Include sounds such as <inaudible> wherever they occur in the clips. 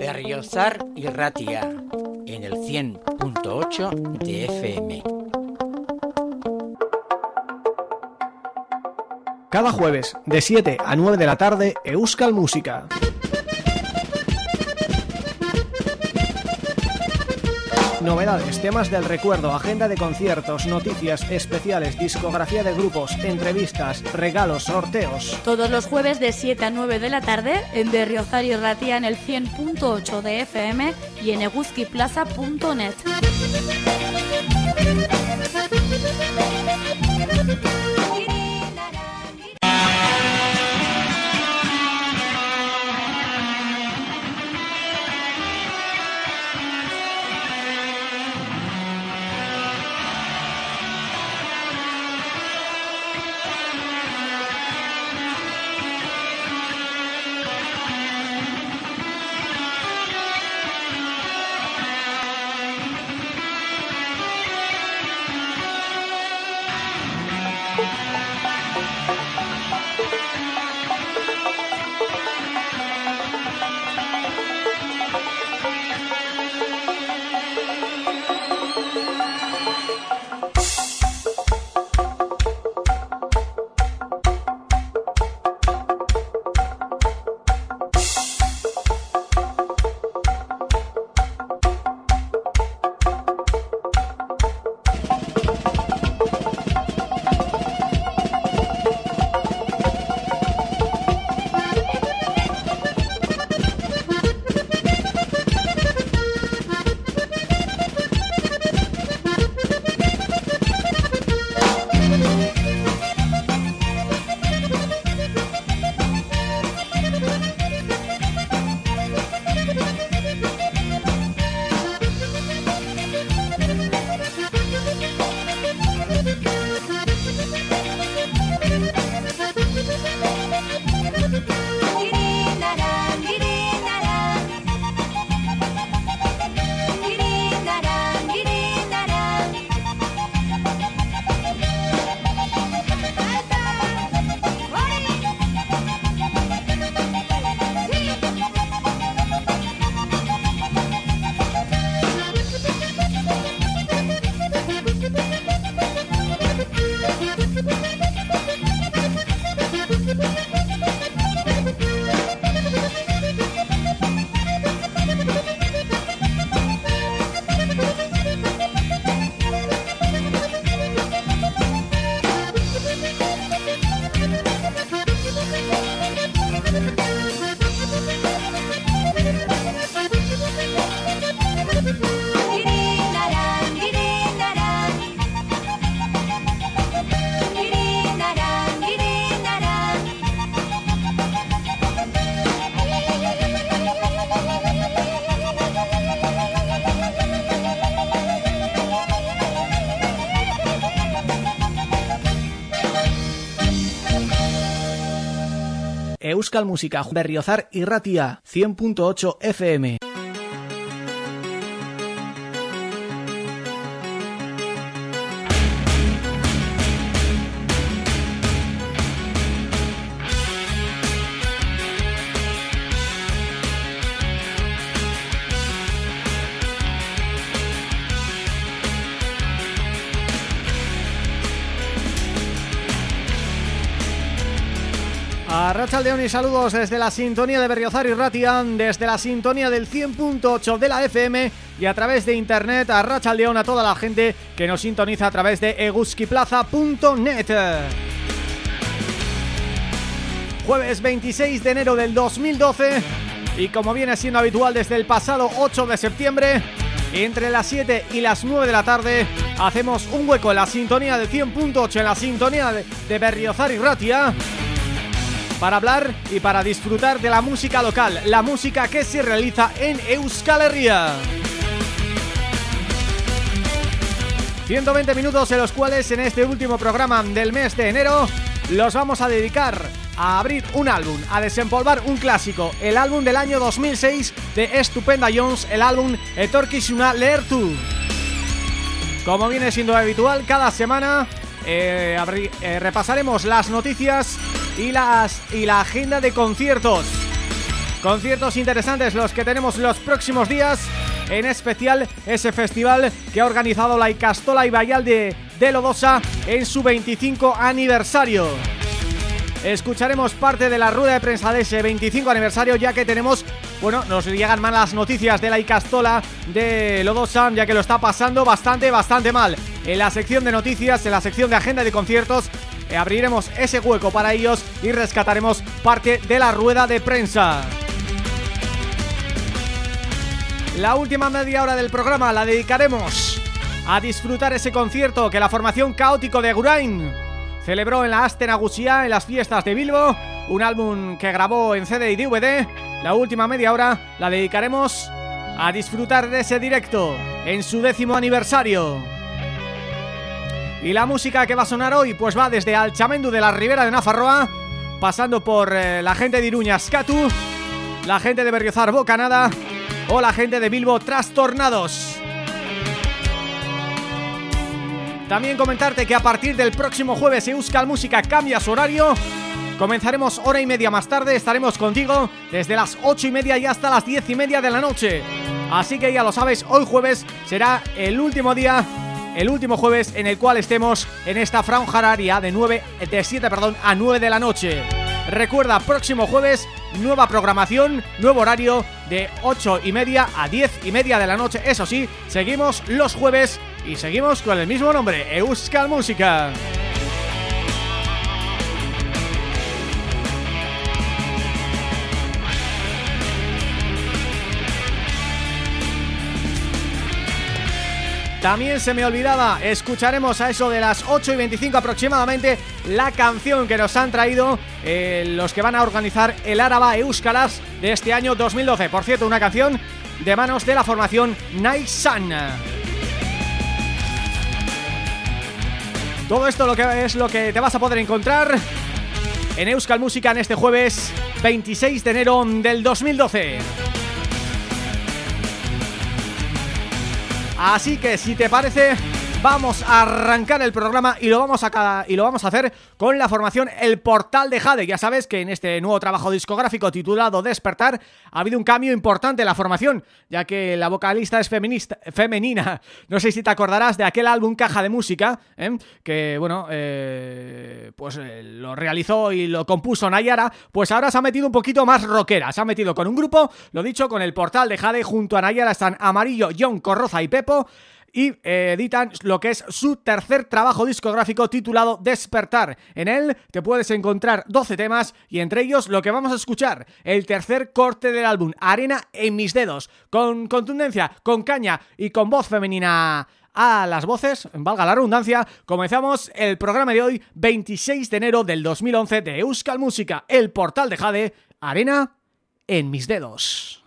Berriozar y Ratia en el 100.8 de FM. Cada jueves, de 7 a 9 de la tarde, Euskal Música. Novedades, temas del recuerdo, agenda de conciertos, noticias especiales, discografía de grupos, entrevistas, regalos, sorteos. Todos los jueves de 7 a 9 de la tarde en Berriozar y en el 100.8 de FM y en eguzquiplaza.net. Euskal Música, Berriozar y Ratia, 100.8 FM. Rachaldeón y saludos desde la sintonía de Berriozar y Ratian, desde la sintonía del 100.8 de la FM y a través de internet a Rachaldeón a toda la gente que nos sintoniza a través de eguskiplaza.net. Jueves 26 de enero del 2012 y como viene siendo habitual desde el pasado 8 de septiembre, entre las 7 y las 9 de la tarde hacemos un hueco en la sintonía del 100.8, en la sintonía de, de Berriozar y Ratia para hablar y para disfrutar de la música local, la música que se realiza en Euskal Herria. 120 minutos en los cuales en este último programa del mes de enero los vamos a dedicar a abrir un álbum, a desempolvar un clásico, el álbum del año 2006 de Estupenda Jones, el álbum Etorkisuna Lertu. Como viene siendo habitual, cada semana eh, eh, repasaremos las noticias y, las, y la agenda de conciertos. Conciertos interesantes los que tenemos los próximos días En especial ese festival que ha organizado la Icastola y Vallalde de Lodosa En su 25 aniversario Escucharemos parte de la rueda de prensa de ese 25 aniversario ya que tenemos bueno, nos llegan malas noticias de la Icastola de Lodosa, ya que lo está pasando bastante, bastante mal. En la sección de noticias, en la sección de agenda de conciertos, abriremos ese hueco para ellos y rescataremos parte de la rueda de prensa. La última media hora del programa la dedicaremos a disfrutar ese concierto que la formación Caótico de Gurain celebró en la Asten Agusia en las fiestas de Bilbo, un álbum que grabó en CD y DVD la última media hora la dedicaremos a disfrutar de ese directo en su décimo aniversario. Y la música que va a sonar hoy pues va desde Alchamendu de la Ribera de Nafarroa, pasando por eh, la gente de Iruña Scatu, la gente de Berriozar Bocanada o la gente de Bilbo Trastornados. También comentarte que a partir del próximo jueves Euskal Música cambia su horario Comenzaremos hora y media más tarde, estaremos contigo desde las ocho y media y hasta las diez y media de la noche. Así que ya lo sabes, hoy jueves será el último día el último jueves en el cual estemos en esta franja de 9, de 7 perdón, a 9 de la noche. Recuerda, próximo jueves, nueva programación, nuevo horario de 8 y media a 10 y media de la noche. Eso sí, seguimos los jueves y seguimos con el mismo nombre, Euskal Música. También se me olvidaba, escucharemos a eso de las 8 y 25 aproximadamente la canción que nos han traído eh, los que van a organizar el Áraba Euskalas de este año 2012. Por cierto, una canción de manos de la formación Naisan. Todo esto lo que es lo que te vas a poder encontrar en Euskal Música en este jueves 26 de enero del 2012. Así que si te parece vamos a arrancar el programa y lo vamos a y lo vamos a hacer con la formación El Portal de Jade. Ya sabes que en este nuevo trabajo discográfico titulado Despertar ha habido un cambio importante en la formación, ya que la vocalista es feminista, femenina. No sé si te acordarás de aquel álbum Caja de Música, ¿eh? que bueno, eh, pues eh, lo realizó y lo compuso Nayara, pues ahora se ha metido un poquito más rockera. Se ha metido con un grupo, lo dicho, con El Portal de Jade, junto a Nayara están Amarillo, John Corroza y Pepo y eh, editan lo que es su tercer trabajo discográfico titulado Despertar. En él te puedes encontrar 12 temas y entre ellos lo que vamos a escuchar, el tercer corte del álbum, Arena en mis dedos, con contundencia, con caña y con voz femenina a las voces, valga la redundancia, comenzamos el programa de hoy, 26 de enero del 2011 de Euskal Música, el portal de Jade, Arena en mis dedos.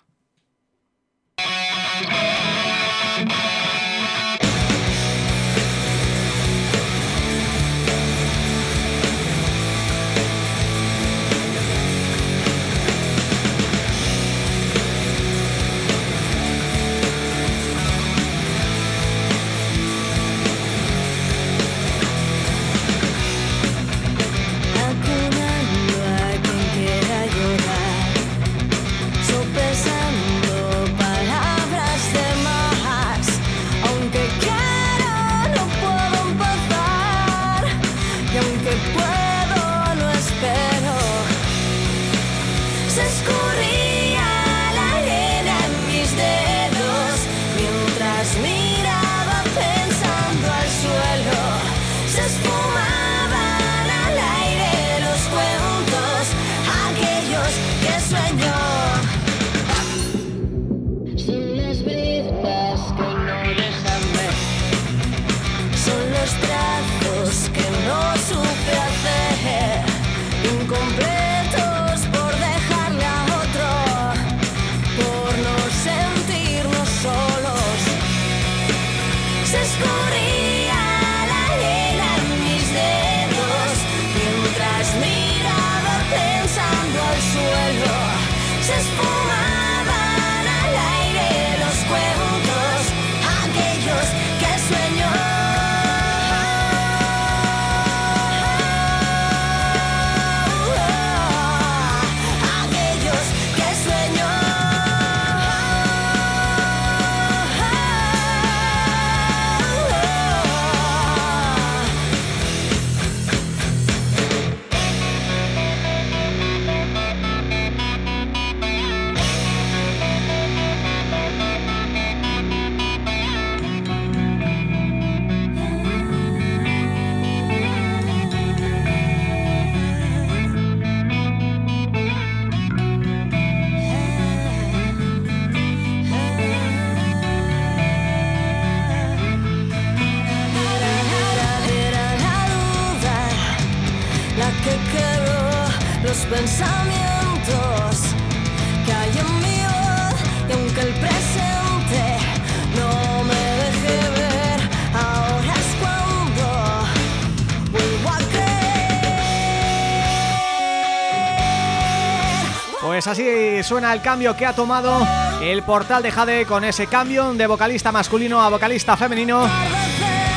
Pues así suena el cambio que ha tomado el portal de Jade con ese cambio de vocalista masculino a vocalista femenino.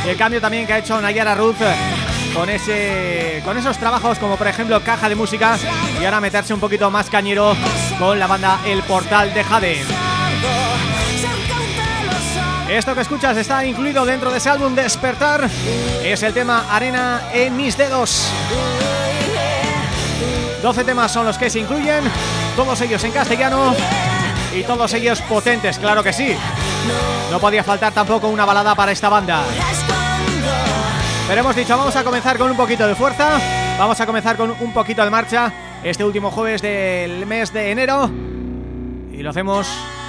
El cambio también que ha hecho Nayara Ruth con ese con esos trabajos como por ejemplo Caja de Música y ahora meterse un poquito más cañero con la banda El Portal de Jade. Esto que escuchas está incluido dentro de ese álbum Despertar Es el tema Arena en mis dedos 12 temas son los que se incluyen Todos ellos en castellano. Y todos ellos potentes, claro que sí. No podía faltar tampoco una balada para esta banda. Pero hemos dicho, vamos a comenzar con un poquito de fuerza. Vamos a comenzar con un poquito de marcha Este último jueves del mes de enero. Y lo hacemos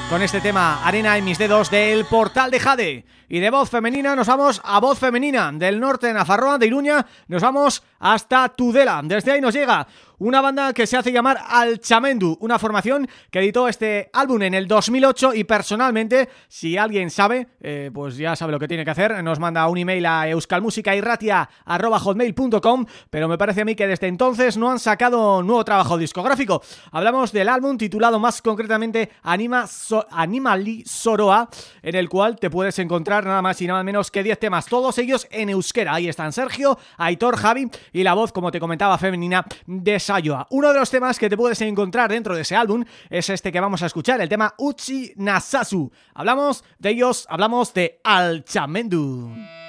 con este tema Arena en mis dedos del Portal de Jade. Y de voz femenina nos vamos a voz femenina del norte de Nafarroa, de Iruña nos vamos hasta Tudela, desde ahí nos llega una banda que se hace llamar Alchamendu, una formación que editó este álbum en el 2008 y personalmente, si alguien sabe, eh, pues ya sabe lo que tiene que hacer, nos manda un email a euskalmusicairratia.com pero me parece a mí que desde entonces no han sacado nuevo trabajo discográfico. Hablamos del álbum titulado más concretamente Anima so Animali Soroa, en el cual te puedes encontrar nada más y nada menos que 10 temas, todos ellos en euskera. Ahí están Sergio, Aitor, Javi y la voz, como te comentaba, femenina de uno de los temas que te puedes encontrar dentro de ese álbum es este que vamos a escuchar, el tema Uchi Nasasu. Hablamos de ellos, hablamos de Alchamendu.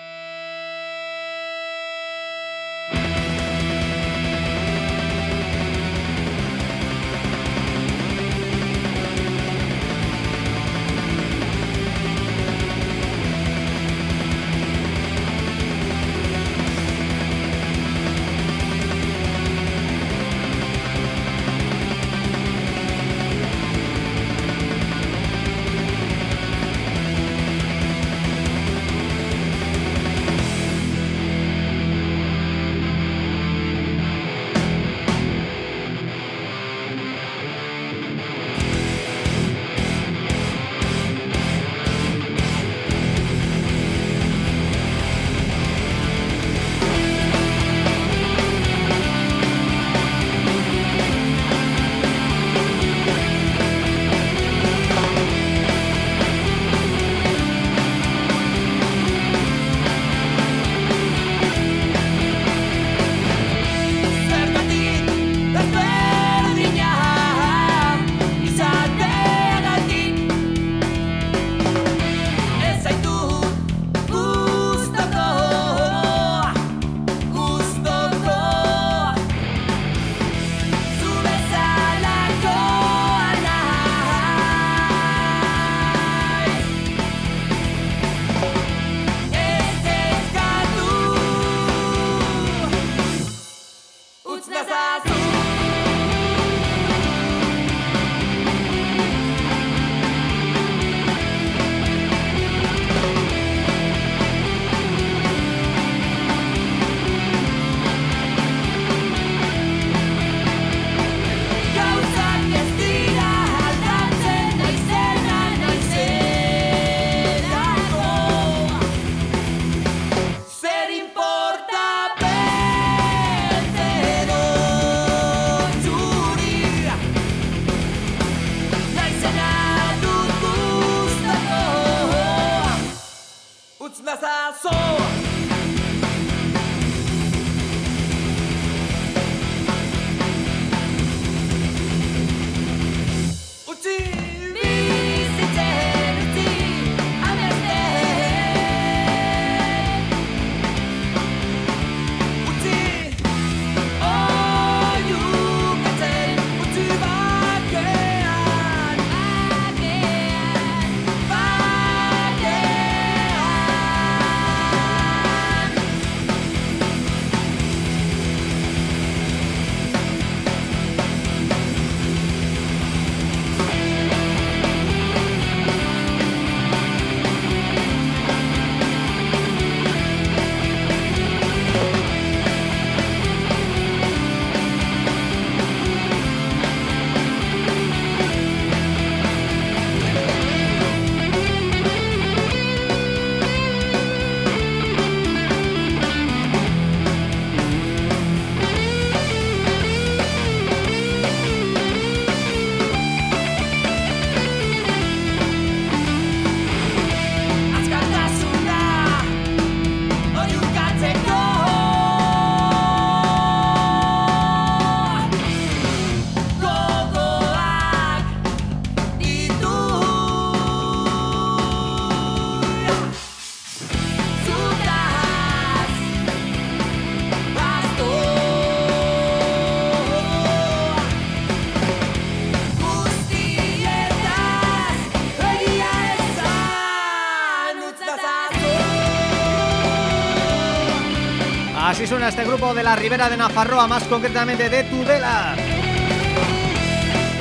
Este grupo de la Ribera de Nafarroa, más concretamente de Tudela.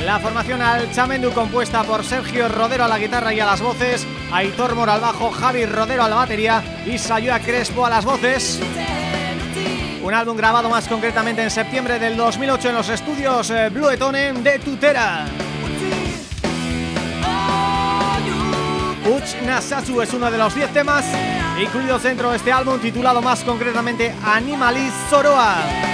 La formación al Chamendu compuesta por Sergio Rodero a la guitarra y a las voces, Aitor Mor al bajo, Javi Rodero a la batería y Sayua Crespo a las voces. Un álbum grabado más concretamente en septiembre del 2008 en los estudios eh, Bluetone de Tutera. Uch Nasatsu es uno de los 10 temas incluidos dentro de este álbum titulado más concretamente Animalis Soroa.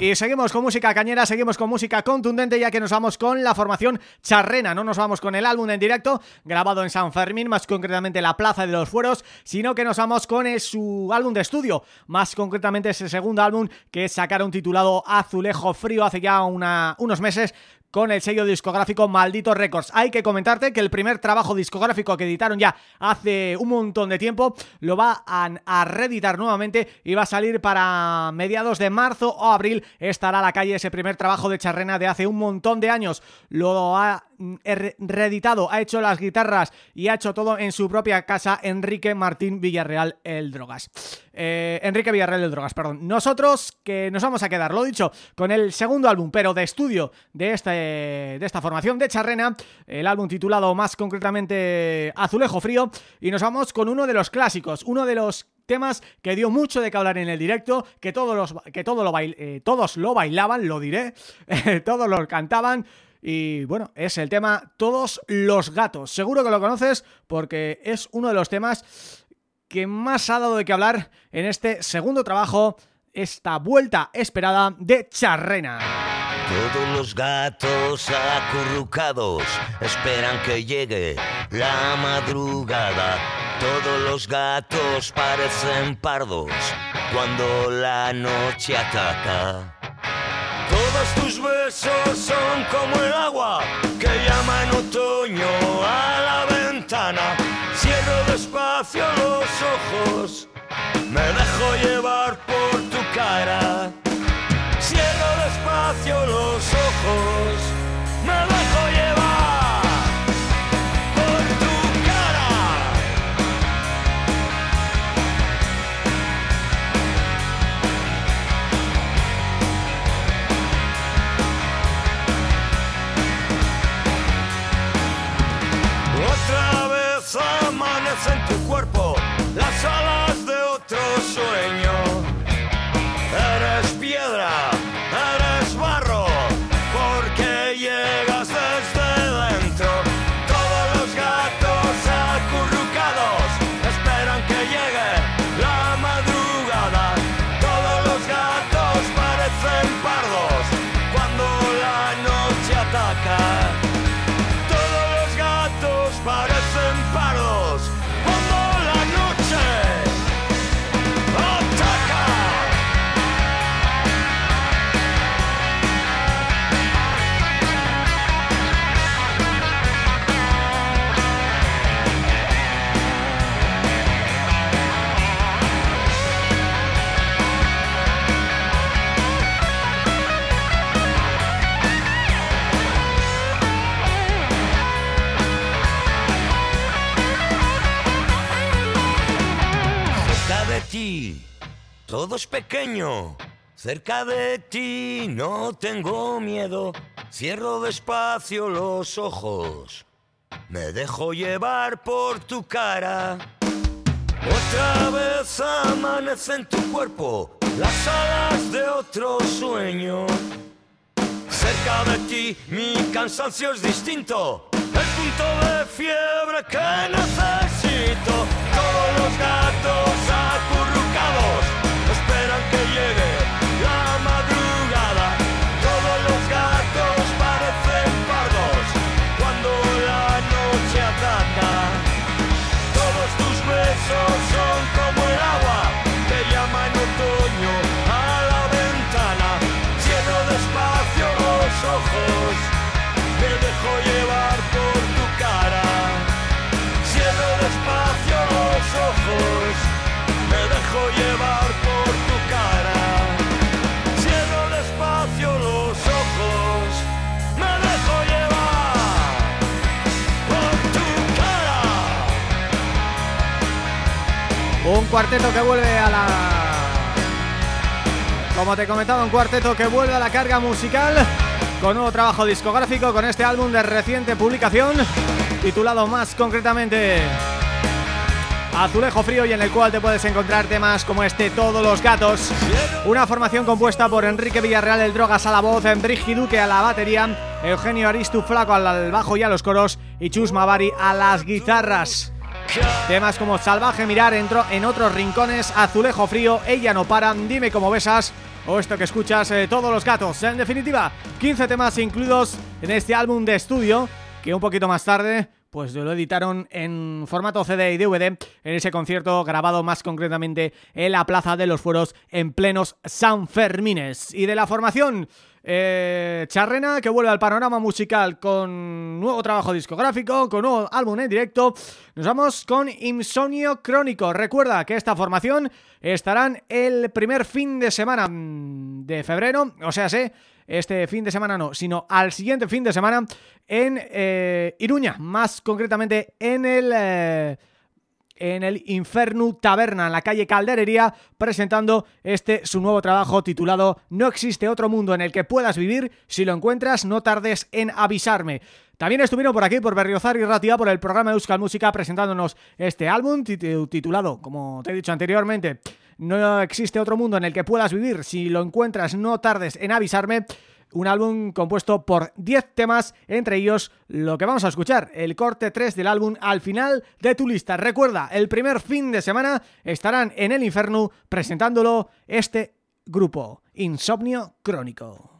Y seguimos con música cañera, seguimos con música contundente ya que nos vamos con la formación charrena, no nos vamos con el álbum en directo grabado en San Fermín, más concretamente la Plaza de los Fueros, sino que nos vamos con su álbum de estudio, más concretamente ese segundo álbum que sacaron titulado Azulejo Frío hace ya unos meses con el sello discográfico Maldito Records. Hay que comentarte que el primer trabajo discográfico que editaron ya hace un montón de tiempo lo va a, reeditar nuevamente y va a salir para mediados de marzo o abril estará a la calle ese primer trabajo de Charrena de hace un montón de años. Lo ha reeditado, ha hecho las guitarras y ha hecho todo en su propia casa Enrique Martín Villarreal El Drogas. Eh, Enrique Villarreal El Drogas, perdón. Nosotros que nos vamos a quedar, lo dicho, con el segundo álbum, pero de estudio de, este, de esta formación de Charrena, el álbum titulado más concretamente Azulejo Frío, y nos vamos con uno de los clásicos, uno de los temas que dio mucho de que hablar en el directo, que todos los que todo lo eh, todos lo bailaban, lo diré, <laughs> todos lo cantaban y bueno, es el tema Todos los gatos. Seguro que lo conoces porque es uno de los temas que más ha dado de qué hablar en este segundo trabajo, esta vuelta esperada de Charrena. Todos los gatos acurrucados esperan que llegue la madrugada. Todos los gatos parecen pardos cuando la noche ataca. Tus besos son como el agua que llama en otoño a la ventana. Cierro despacio los ojos, me dejo llevar por tu cara. Cierro despacio los ojos, Cerca de ti no tengo miedo. Cierro despacio los ojos. Me dejo llevar por tu cara. Otra vez amanece en tu cuerpo las alas de otro sueño. Cerca de ti mi cansancio es distinto. El punto de fiebre que necesito. Todos los gatos acurrucados por tu cara. Cierro despacio los ojos, me dejo llevar por tu cara. Cierro despacio los ojos, me dejo llevar por tu cara. Un cuarteto que vuelve a la... Como te comentaba, un cuarteto que vuelve a la carga musical con nuevo trabajo discográfico con este álbum de reciente publicación titulado más concretamente Azulejo Frío y en el cual te puedes encontrar temas como este Todos los Gatos. Una formación compuesta por Enrique Villarreal el Drogas a la voz, Enrique Duque a la batería Eugenio Aristu Flaco al bajo y a los coros y Chus Mavari a las guitarras. Temas como Salvaje Mirar entró en otros rincones, Azulejo Frío, Ella no para, Dime cómo besas o esto que escuchas, eh, Todos los gatos. En definitiva, 15 temas incluidos en este álbum de estudio que un poquito más tarde pues lo editaron en formato CD y DVD en ese concierto grabado más concretamente en la Plaza de los Fueros en plenos San Fermines. Y de la formación eh, Charrena, que vuelve al panorama musical con nuevo trabajo discográfico, con nuevo álbum en directo. Nos vamos con Insomnio Crónico. Recuerda que esta formación estarán el primer fin de semana de febrero, o sea, sé, este fin de semana no, sino al siguiente fin de semana en eh, Iruña, más concretamente en el... Eh, en el Inferno Taberna, en la calle Calderería, presentando este su nuevo trabajo titulado No existe otro mundo en el que puedas vivir, si lo encuentras no tardes en avisarme. También estuvieron por aquí, por Berriozar y Ratia, por el programa Euskal Música, presentándonos este álbum titulado, como te he dicho anteriormente, No existe otro mundo en el que puedas vivir, si lo encuentras no tardes en avisarme un álbum compuesto por 10 temas, entre ellos lo que vamos a escuchar, el corte 3 del álbum al final de tu lista. Recuerda, el primer fin de semana estarán en el Inferno presentándolo este grupo, Insomnio Crónico.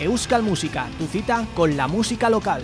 Euskal Música, tu cita con la música local.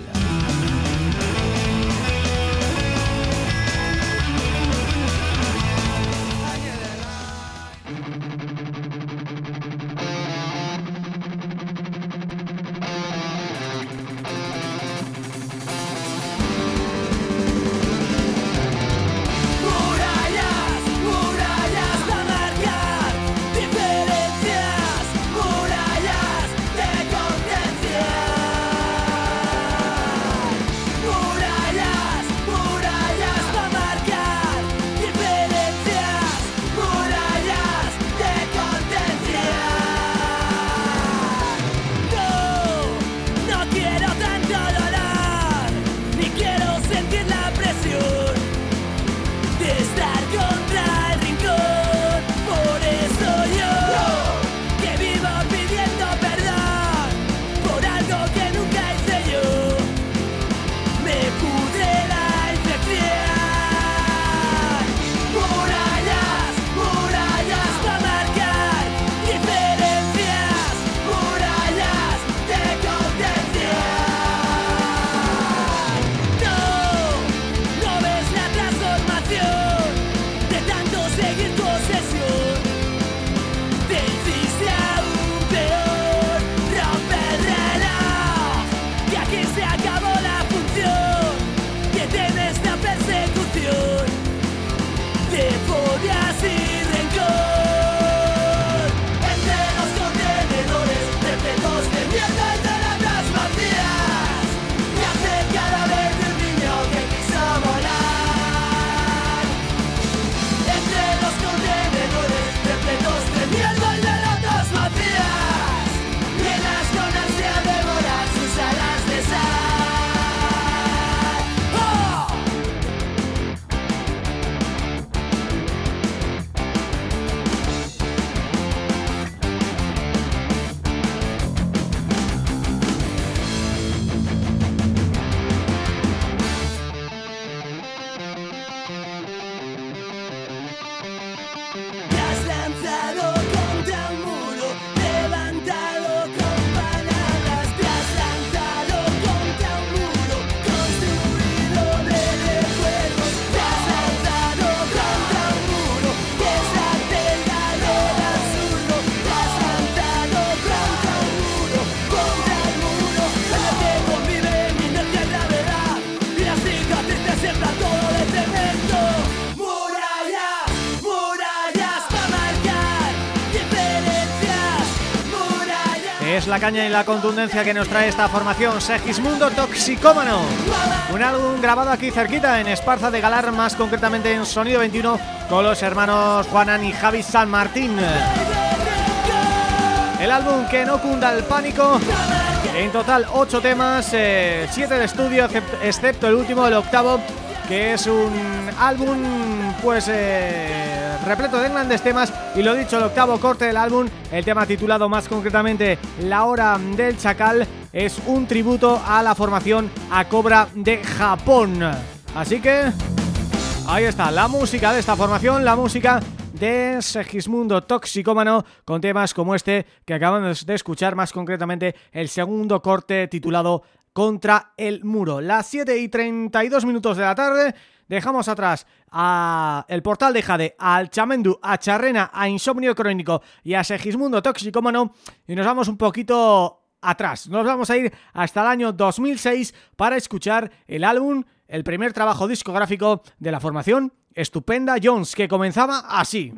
La caña y la contundencia que nos trae esta formación Segismundo Toxicómano. Un álbum grabado aquí cerquita en Esparza de Galar, más concretamente en Sonido 21 con los hermanos Juanan y Javi San Martín. El álbum que no cunda el pánico. En total 8 temas, 7 eh, de estudio excepto el último, el octavo Que es un álbum pues... Eh, repleto de grandes temas y lo dicho, el octavo corte del álbum, el tema titulado más concretamente La Hora del Chacal, es un tributo a la formación a Cobra de Japón. Así que ahí está, la música de esta formación, la música de Segismundo Toxicómano con temas como este que acabamos de escuchar, más concretamente el segundo corte titulado Contra el Muro. Las 7 y 32 minutos de la tarde dejamos atrás a el portal de Jade, al Chamendu, a Charrena, a Insomnio Crónico y a Segismundo Toxicómano y nos vamos un poquito atrás. Nos vamos a ir hasta el año 2006 para escuchar el álbum, el primer trabajo discográfico de la formación Estupenda Jones, que comenzaba así.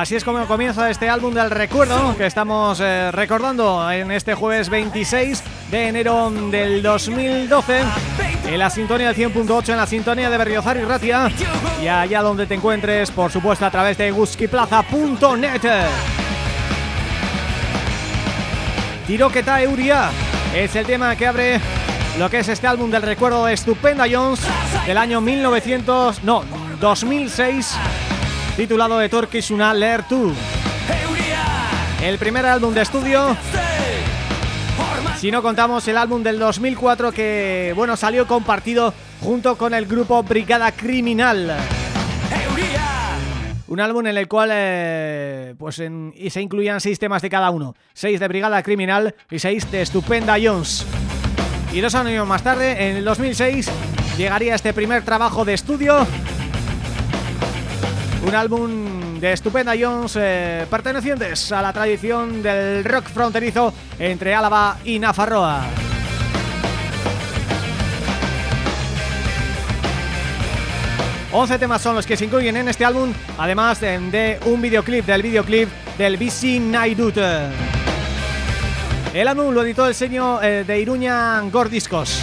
Así es como comienza este álbum del recuerdo que estamos eh, recordando en este jueves 26 de enero del 2012 en la sintonía del 100.8, en la sintonía de Berriozar y Ratia y allá donde te encuentres, por supuesto a través de guskiplaza.net Tiroketa Euria es el tema que abre lo que es este álbum del recuerdo de Stupenda Jones del año 1900, no, 2006 titulado de Una Leer Tu. El primer álbum de estudio, si no contamos el álbum del 2004 que, bueno, salió compartido junto con el grupo Brigada Criminal. Un álbum en el cual eh, pues y se incluían seis temas de cada uno. Seis de Brigada Criminal y seis de Stupenda Jones. Y dos años más tarde, en el 2006, llegaría este primer trabajo de estudio un álbum de Estupenda Jones eh, pertenecientes a la tradición del rock fronterizo entre Álava y Nafarroa. Once temas son los que se incluyen en este álbum, además de, un videoclip, del videoclip del BC Naidut. El álbum lo editó el sello eh, de Iruña Gordiscos.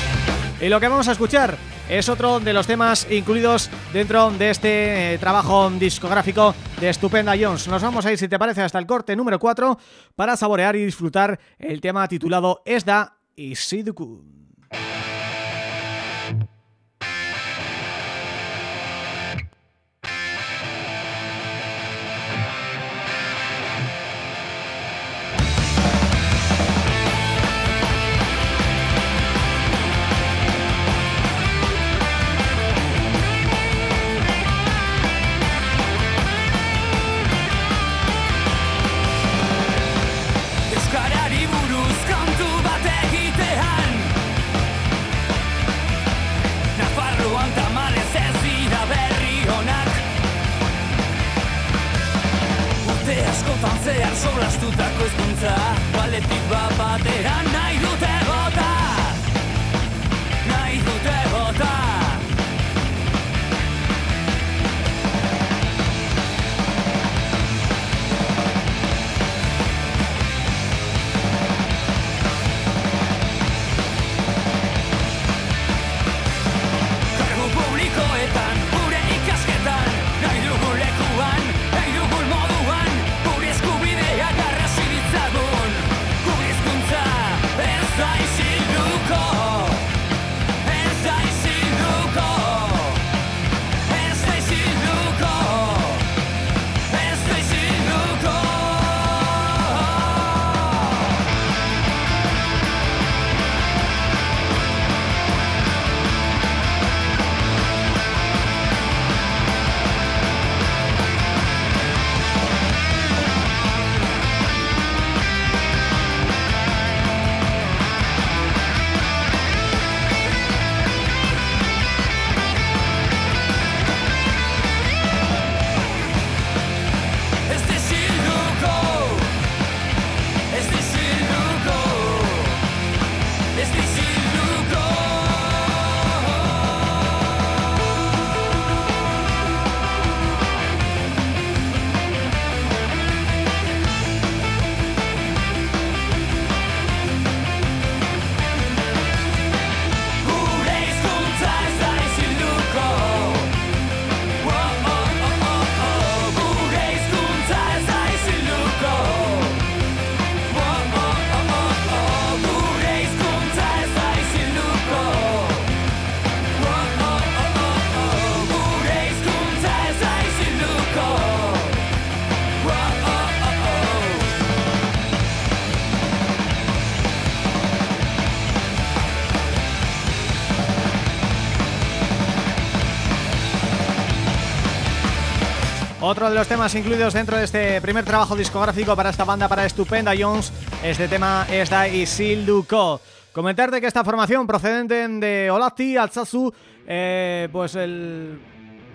Y lo que vamos a escuchar es otro de los temas incluidos dentro de este eh, trabajo discográfico de Estupenda Jones. Nos vamos a ir, si te parece, hasta el corte número 4 para saborear y disfrutar el tema titulado Esda y zehar haz ezkuntza las bat coza Otro de los temas incluidos dentro de este primer trabajo discográfico para esta banda, para Estupenda Jones, este tema es da Isilduko. Comentarte que esta formación procedente de Olati, Alzazu, eh, pues el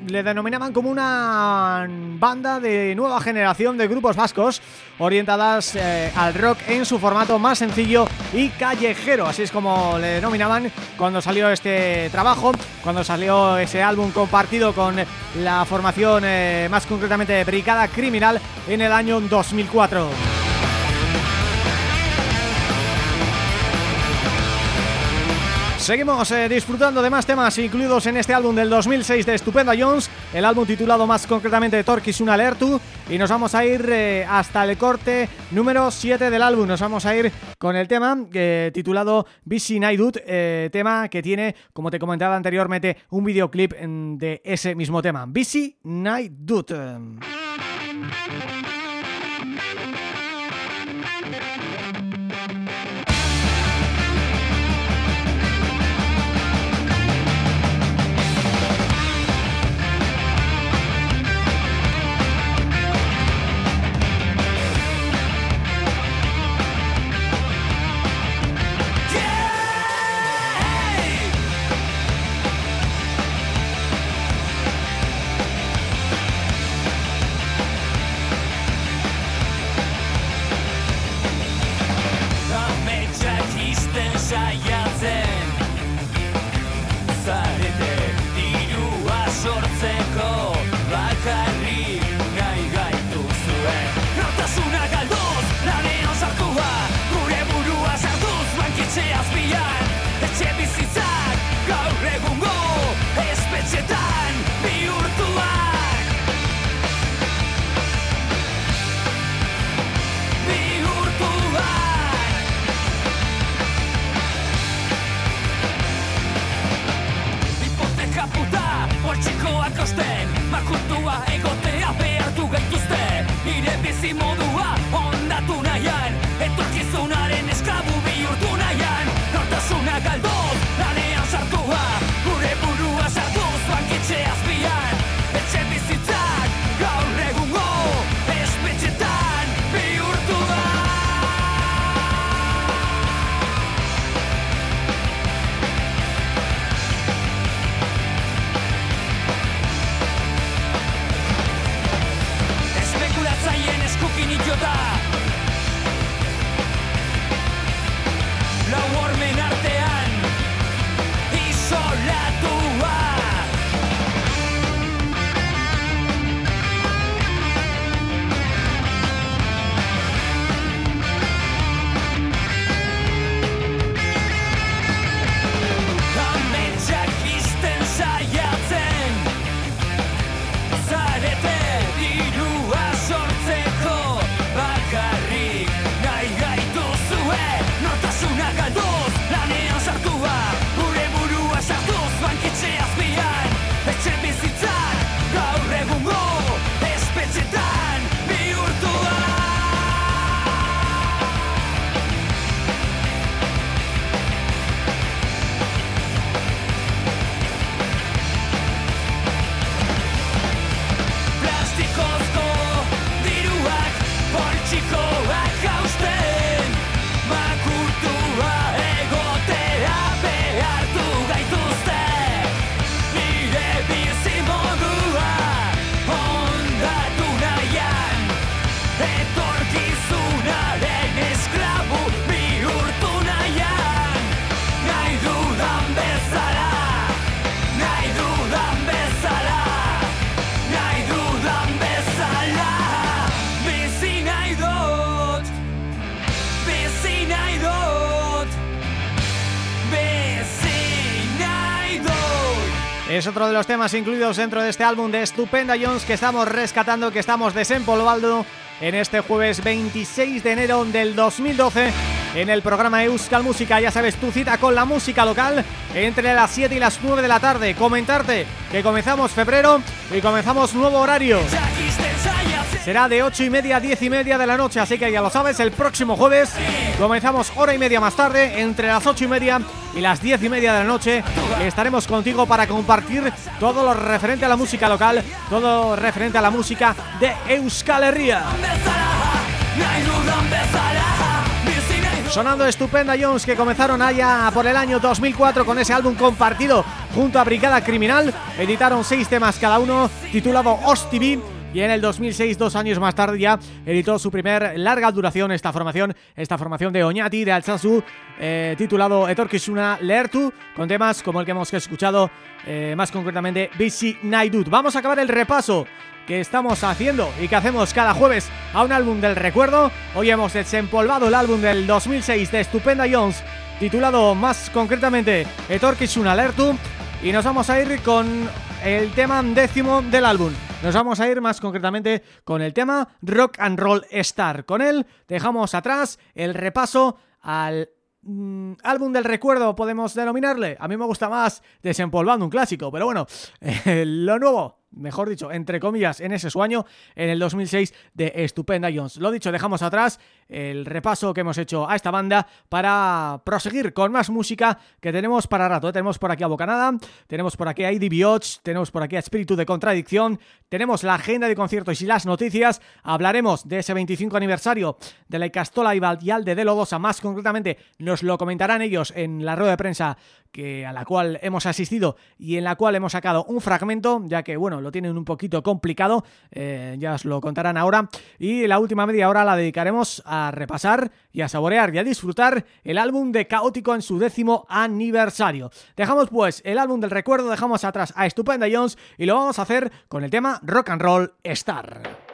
le denominaban como una banda de nueva generación de grupos vascos orientadas eh, al rock en su formato más sencillo y callejero, así es como le denominaban cuando salió este trabajo, cuando salió ese álbum compartido con la formación eh, más concretamente Brigada Criminal en el año 2004. Seguimos eh, disfrutando de más temas incluidos en este álbum del 2006 de Stupenda Jones, el álbum titulado más concretamente Torquis un Alertu y nos vamos a ir eh, hasta el corte número 7 del álbum, nos vamos a ir con el tema eh, titulado Busy Night Dude, tema que tiene, como te comentaba anteriormente, un videoclip mm, de ese mismo tema, Busy Night Dude. erosten Makutua egotea behartu gaituzte. Nire bizi modua ondatu nahian Etorkizunaren eskabu bihurtu nahian. Nortasuna galdoa Es otro de los temas incluidos dentro de este álbum de Stupenda Jones que estamos rescatando, que estamos desempolvando en este jueves 26 de enero del 2012 en el programa Euskal Música. Ya sabes, tu cita con la música local entre las 7 y las 9 de la tarde. Comentarte que comenzamos febrero y comenzamos nuevo horario. Será de 8 y media a 10 y media de la noche, así que ya lo sabes, el próximo jueves comenzamos hora y media más tarde, entre las 8 y media y las 10 y media de la noche. Estaremos contigo para compartir todo lo referente a la música local, todo referente a la música de Euskal Herria. Sonando Estupenda Jones que comenzaron allá por el año 2004 con ese álbum compartido junto a Brigada Criminal. Editaron seis temas cada uno titulado TV y en el 2006, dos años más tarde ya, editó su primer larga duración esta formación, esta formación de Oñati, de Alsasu, eh, titulado Etorkisuna Lertu, con temas como el que hemos escuchado, eh, más concretamente Night Dude. Vamos a acabar el repaso que estamos haciendo y que hacemos cada jueves a un álbum del recuerdo. Hoy hemos desempolvado el álbum del 2006 de Estupenda Jones, titulado más concretamente Etorkisuna Lertu, y nos vamos a ir con el tema décimo del álbum. Nos vamos a ir más concretamente con el tema Rock and Roll Star. Con él dejamos atrás el repaso al mm, álbum del recuerdo podemos denominarle. A mí me gusta más desempolvando un clásico, pero bueno, <laughs> eh, lo nuevo mejor dicho, entre comillas, en ese sueño, en el 2006 de Estupenda Jones. Lo dicho, dejamos atrás el repaso que hemos hecho a esta banda para proseguir con más música que tenemos para rato. ¿eh? Tenemos por aquí a Bocanada, tenemos por aquí a ID tenemos por aquí a Espíritu de Contradicción, tenemos la agenda de conciertos y las noticias, hablaremos de ese 25 aniversario de la Icastola y Valdialde de Lodosa, más concretamente nos lo comentarán ellos en la rueda de prensa que a la cual hemos asistido y en la cual hemos sacado un fragmento, ya que, bueno, lo tienen un poquito complicado, eh, ya os lo contarán ahora, y la última media hora la dedicaremos a repasar y a saborear y a disfrutar el álbum de Caótico en su décimo aniversario. Dejamos pues el álbum del recuerdo, dejamos atrás a Estupenda Jones y lo vamos a hacer con el tema Rock and Roll Star.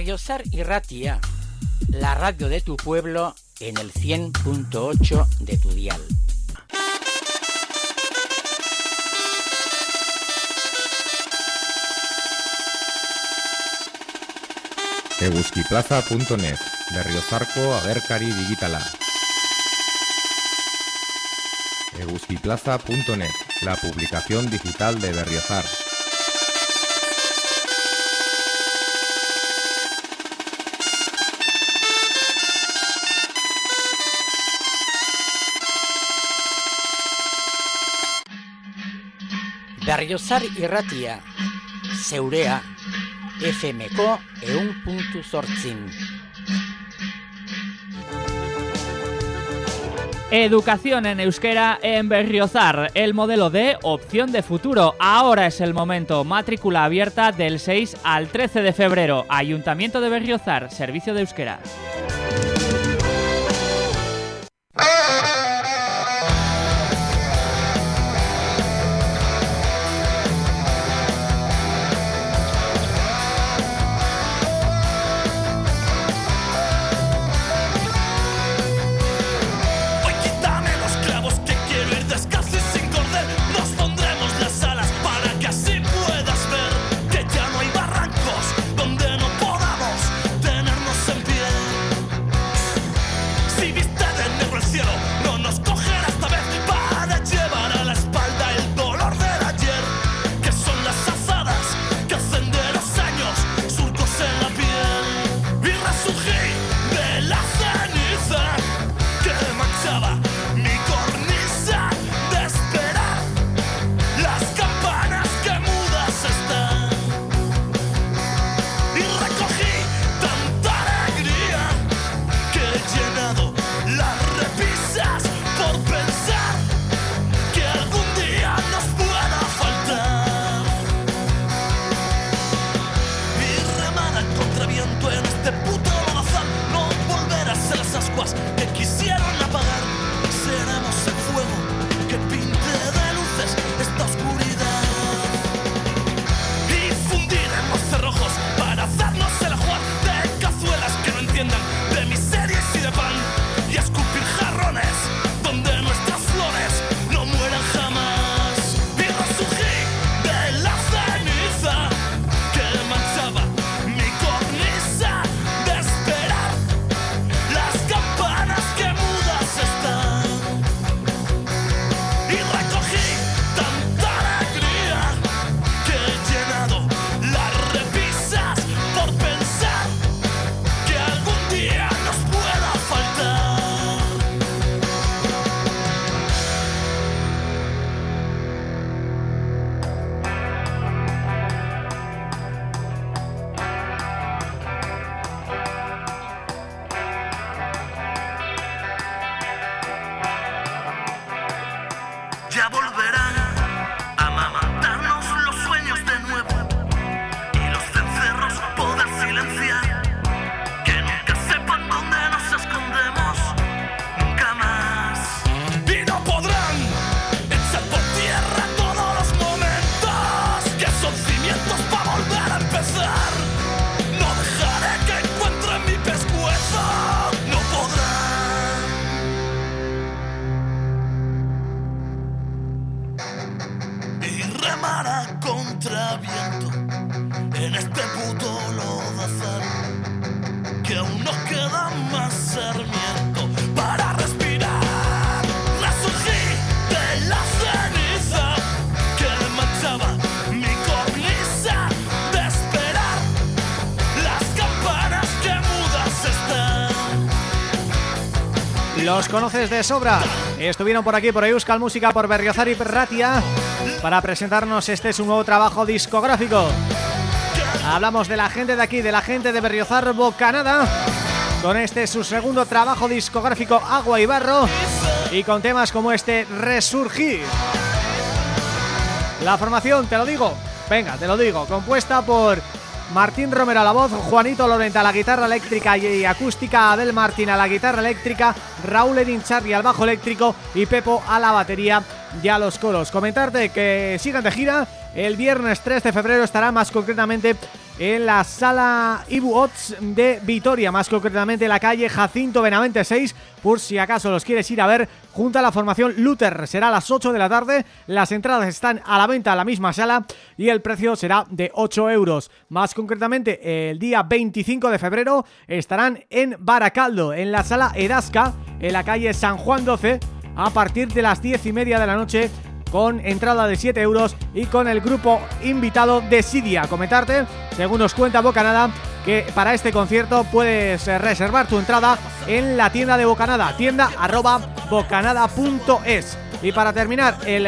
Berriozar y Ratia, la radio de tu pueblo en el 100.8 de tu dial. Eguskiplaza.net, Berriozarko Agerkari Digitala. Eguskiplaza.net, la publicación digital de Berriozar. Berriozar irratia, zeurea, FMko eun puntu zortzin. Educación en euskera en Berriozar, el modelo de opción de futuro. Ahora es el momento. Matrícula abierta del 6 al 13 de febrero. Ayuntamiento de Berriozar, Servicio de Euskera. Conoces de sobra. Estuvieron por aquí por Euskal Música, por Berriozar y Perratia Para presentarnos este su nuevo trabajo discográfico. Hablamos de la gente de aquí, de la gente de Berriozar Bocanada Con este su segundo trabajo discográfico Agua y Barro Y con temas como este Resurgir. La formación, te lo digo, venga, te lo digo Compuesta por Martín Romero a la voz, Juanito Lorenta a la guitarra eléctrica y acústica, Abel Martín a la guitarra eléctrica, Raúl Edincharri al bajo eléctrico y Pepo a la batería y a los coros. Comentarte que sigan de gira, el viernes 3 de febrero estará más concretamente en la sala Ibu de Vitoria, más concretamente la calle Jacinto Benavente 6, por si acaso los quieres ir a ver, junto a la formación Luther. Será a las 8 de la tarde, las entradas están a la venta a la misma sala y el precio será de 8 euros. Más concretamente, el día 25 de febrero estarán en Baracaldo, en la sala Edasca, en la calle San Juan 12, a partir de las 10 y media de la noche con entrada de 7 euros y con el grupo invitado de Sidia. Comentarte, según nos cuenta Bocanada, que para este concierto puedes eh, reservar tu entrada en la tienda de Bocanada, tienda arroba bocanada.es. Y para terminar, el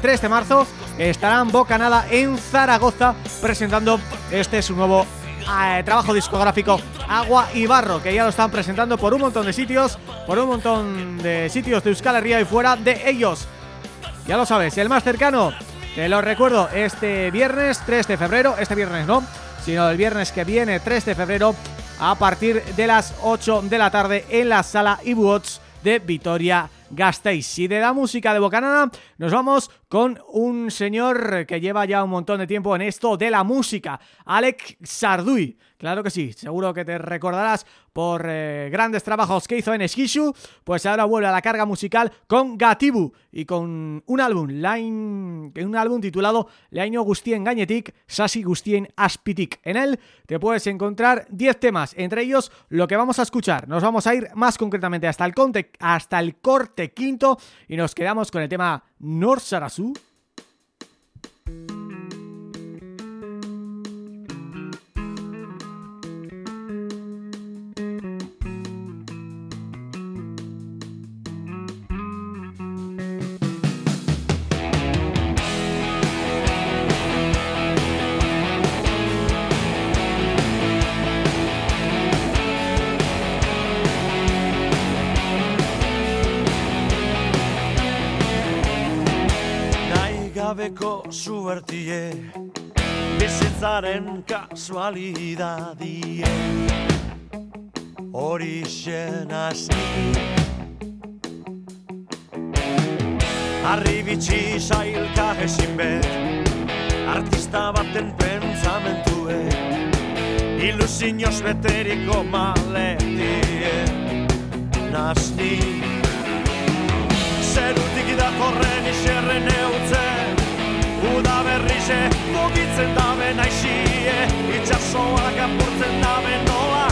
3 eh, de marzo estarán Bocanada en Zaragoza presentando este su nuevo eh, trabajo discográfico Agua y Barro, que ya lo están presentando por un montón de sitios, por un montón de sitios de Euskal Herria y fuera de ellos. Ya lo sabes, el más cercano, te lo recuerdo, este viernes 3 de febrero, este viernes no, sino el viernes que viene, 3 de febrero, a partir de las 8 de la tarde en la sala Ibuots de Vitoria Gasteiz. Y de la música de Bocanada nos vamos con un señor que lleva ya un montón de tiempo en esto de la música, Alex Sarduy. Claro que sí, seguro que te recordarás por eh, grandes trabajos que hizo en Esquishu, pues ahora vuelve a la carga musical con Gatibu y con un álbum, Line, un álbum titulado Laino Gustien Gañetik, Sasi Gustien Aspitik. En él te puedes encontrar 10 temas, entre ellos lo que vamos a escuchar. Nos vamos a ir más concretamente hasta el, hasta el corte quinto y nos quedamos con el tema Nor Suertie Bizitzaren kasualidadie. Hori xenazki Arri bitxi sailka esin Artista baten pentsamentue Ilusioz beteriko maletie. Nazni Zerutik datorren iserren eutzen Uda berrize mugitzen dabe naixie Itxasoak apurtzen dabe nola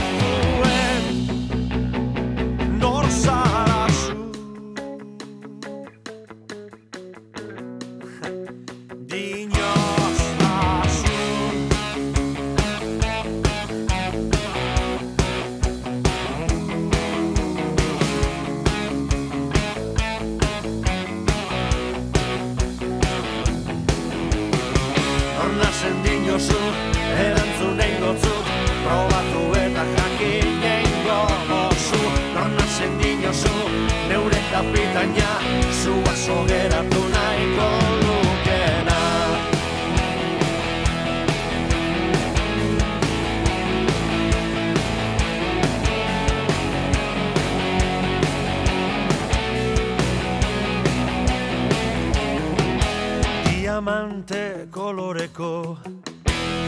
koloreko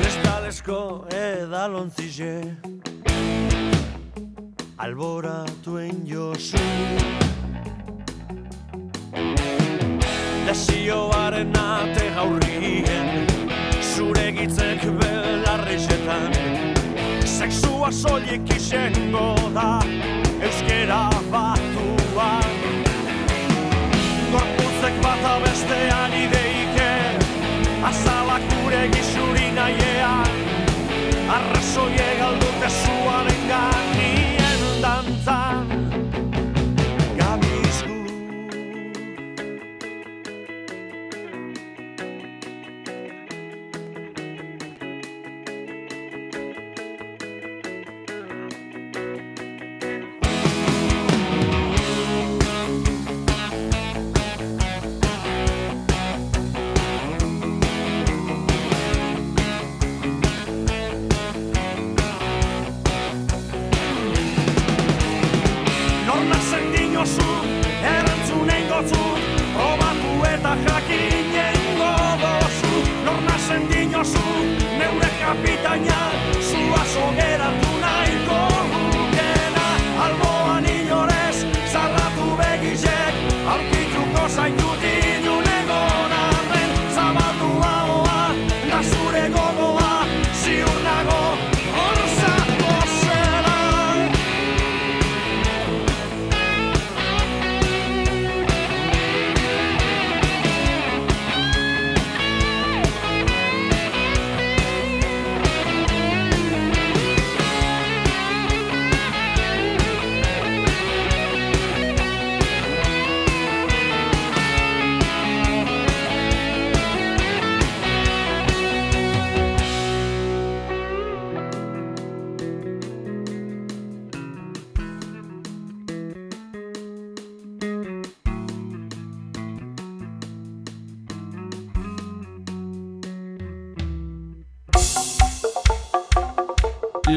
Kristalesko edalontzize Alboratuen jozu. Desioaren ate gaurrien Zure gitzek belarrizetan. Sexua soilik izango da Euskera batuan. Gorputzek bata bestean idei azalak gure gizuri naiean, arrazoie galdute zua lengan nire.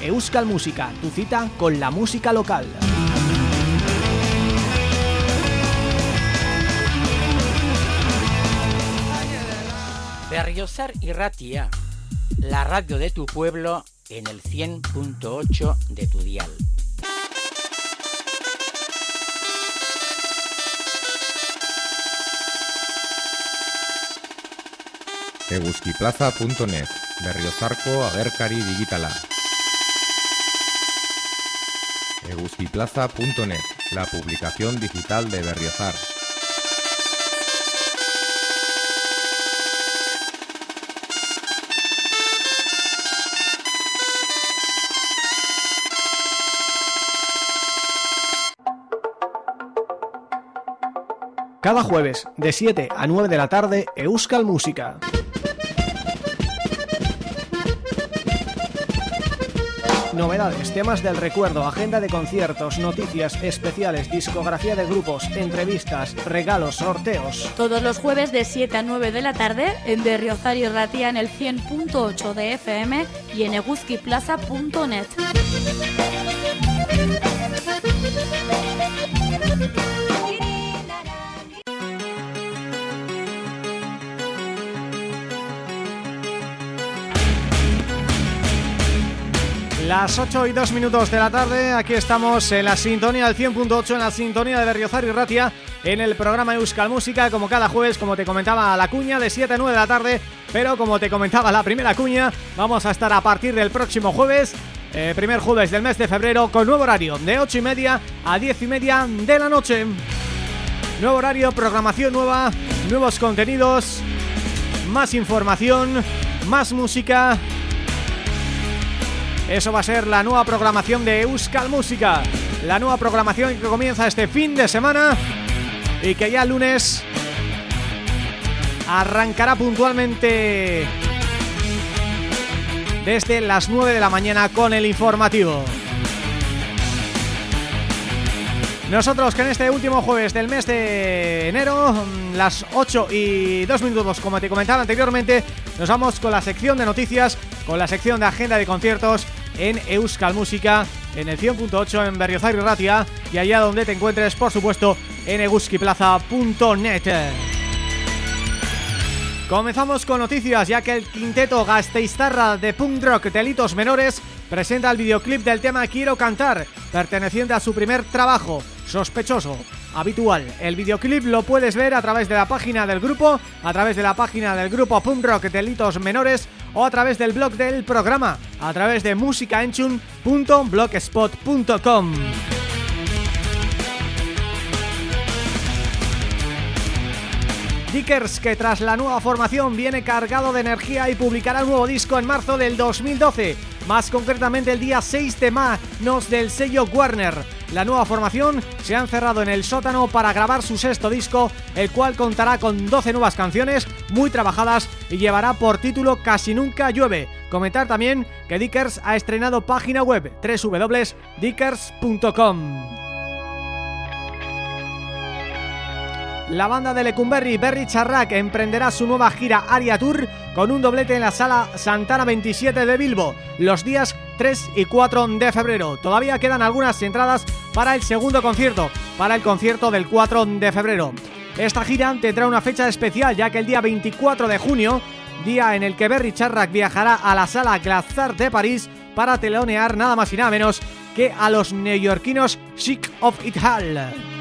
Euskal Música, tu cita con la música local. Berriozar y Ratia, la radio de tu pueblo en el 100.8 de tu dial. Eguskiplaza.net Berriozarko agerkari digitala Eguskiplaza.net La publicación digital de Berriozar Cada jueves de 7 a 9 de la tarde Euskal Música. Novedades, temas del recuerdo, agenda de conciertos, noticias especiales, discografía de grupos, entrevistas, regalos, sorteos. Todos los jueves de 7 a 9 de la tarde en Berriozar y Ratia en el 100.8 de FM y en eguskiplaza.net. Las 8 y 2 minutos de la tarde, aquí estamos en la sintonía del 100.8, en la sintonía de Berriozar y Ratia, en el programa Euskal Música, como cada jueves, como te comentaba la cuña, de 7 a 9 de la tarde, pero como te comentaba la primera cuña, vamos a estar a partir del próximo jueves, eh, primer jueves del mes de febrero, con nuevo horario, de 8 y media a 10 y media de la noche. Nuevo horario, programación nueva, nuevos contenidos, más información, más música... Eso va a ser la nueva programación de Euskal Música. La nueva programación que comienza este fin de semana Y que ya lunes Arrancará puntualmente Desde las 9 de la mañana con el informativo. Nosotros que en este último jueves del mes de enero, las 8 y 2 minutos, como te comentaba anteriormente, nos vamos con la sección de noticias, con la sección de agenda de conciertos en Euskal Música, en el 100.8 en Berriozar y Ratia, y allá donde te encuentres, por supuesto, en eguskiplaza.net. Comenzamos con noticias, ya que el quinteto Gasteiztarra de punk rock Delitos Menores presenta el videoclip del tema Quiero Cantar, perteneciente a su primer trabajo, Sospechoso, habitual. El videoclip lo puedes ver a través de la página del grupo, a través de la página del grupo Punk Rock Delitos Menores o a través del blog del programa, a través de musicaenchun.blogspot.com. Dickers, que tras la nueva formación viene cargado de energía y publicará un nuevo disco en marzo del 2012, más concretamente el día 6 de mayo del sello Warner. La nueva formación se ha encerrado en el sótano para grabar su sexto disco, el cual contará con 12 nuevas canciones muy trabajadas y llevará por título Casi Nunca Llueve. Comentar también que Dickers ha estrenado página web www.dickers.com. La banda de Lecumberri, Berry Charrac, emprenderá su nueva gira Aria Tour con un doblete en la Sala Santana 27 de Bilbo los días 3 y 4 de febrero. Todavía quedan algunas entradas para el segundo concierto, para el concierto del 4 de febrero. Esta gira tendrá una fecha especial ya que el día 24 de junio, día en el que Berry Charrac viajará a la Sala Glassar de París para telonear nada más y nada menos que a los neoyorquinos Chic of It Hall.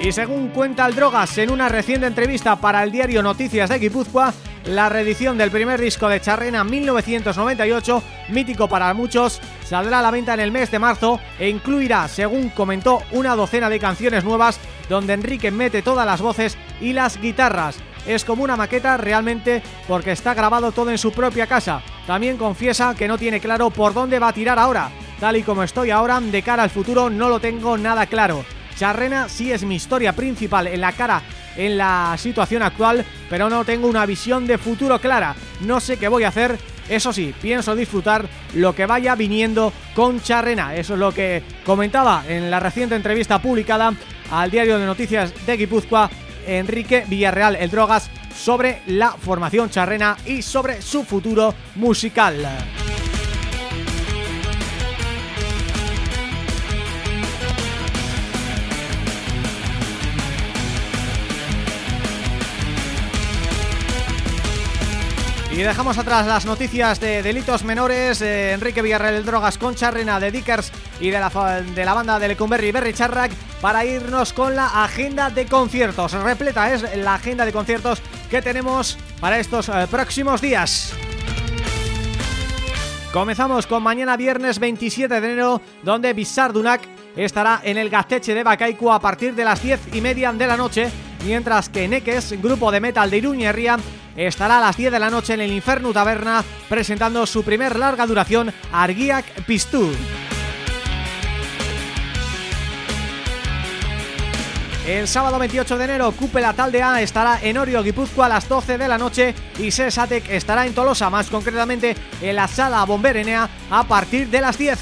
Y según cuenta el Drogas en una reciente entrevista para el diario Noticias de Guipúzcoa, la reedición del primer disco de Charrena 1998, mítico para muchos, saldrá a la venta en el mes de marzo e incluirá, según comentó, una docena de canciones nuevas donde Enrique mete todas las voces y las guitarras. Es como una maqueta realmente porque está grabado todo en su propia casa. También confiesa que no tiene claro por dónde va a tirar ahora. Tal y como estoy ahora, de cara al futuro no lo tengo nada claro. Charrena sí es mi historia principal en la cara en la situación actual, pero no tengo una visión de futuro clara. No sé qué voy a hacer, eso sí, pienso disfrutar lo que vaya viniendo con Charrena. Eso es lo que comentaba en la reciente entrevista publicada al diario de noticias de Guipúzcoa Enrique Villarreal, el Drogas, sobre la formación charrena y sobre su futuro musical. Y dejamos atrás las noticias de delitos menores Enrique Villarreal Drogas con Charrena de Dickers y de la, de la banda de Lecumberri Berry Charrac para irnos con la agenda de conciertos. Repleta es la agenda de conciertos que tenemos para estos eh, próximos días. Comenzamos con mañana viernes 27 de enero donde Bizardunac estará en el Gasteche de Bacaico a partir de las 10 y media de la noche mientras que Neques, grupo de metal de Iruñería, estará a las 10 de la noche en el Inferno Taberna presentando su primer larga duración Argiak Pistú. El sábado 28 de enero, Cúpela Taldea estará en Orio, Guipúzcoa a las 12 de la noche y Sesatec estará en Tolosa, más concretamente en la Sala Bomberenea a partir de las 10.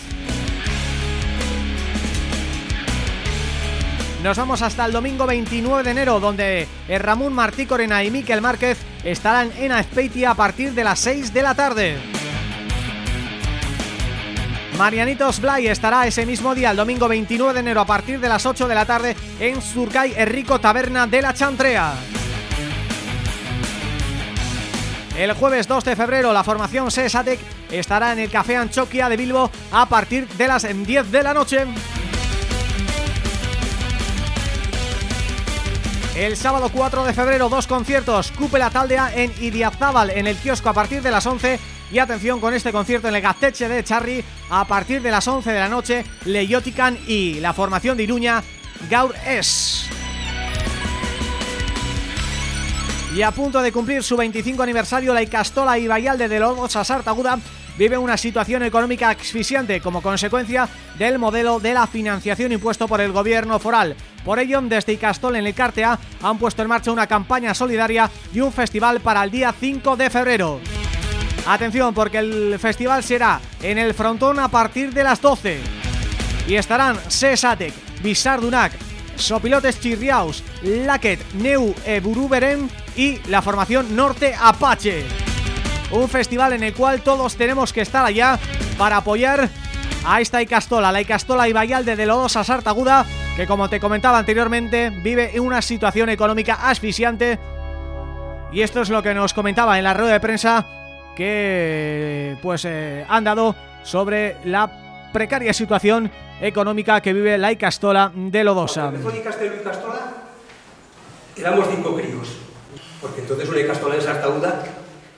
Nos vamos hasta el domingo 29 de enero donde Ramón Martí Corena y Miquel Márquez estarán en Azpeitia a partir de las 6 de la tarde. Marianitos Blay estará ese mismo día, el domingo 29 de enero a partir de las 8 de la tarde en Surcay Enrico Taberna de la Chantrea. El jueves 2 de febrero la formación Sesatec estará en el Café Anchoquia de Bilbo a partir de las 10 de la noche. El sábado 4 de febrero, dos conciertos, Cúpela Taldea en Idiazábal en el kiosco a partir de las 11 y atención con este concierto en el Gasteche de Charri a partir de las 11 de la noche, Leyotican y la formación de Iruña, Gaur Es. Y a punto de cumplir su 25 aniversario, la Icastola y Vallalde de los a Sartaguda vive una situación económica asfixiante como consecuencia del modelo de la financiación impuesto por el gobierno foral. Por ello, desde Icastol en el Cartea han puesto en marcha una campaña solidaria y un festival para el día 5 de febrero. Atención, porque el festival será en el frontón a partir de las 12. Y estarán Sesatec, Bizardunac, Sopilotes Chirriaus, Laket, Neu e Buruberen y la formación Norte Apache. Un festival en el cual todos tenemos que estar allá para apoyar a esta Icastola, la Icastola Ibayalde de Lodosa Sartaguda que como te comentaba anteriormente vive en una situación económica asfixiante y esto es lo que nos comentaba en la rueda de prensa que pues eh, han dado sobre la precaria situación económica que vive la Icastola de Lodosa. Cuando Icastola éramos cinco críos, porque entonces una Icastola en Sartaguda,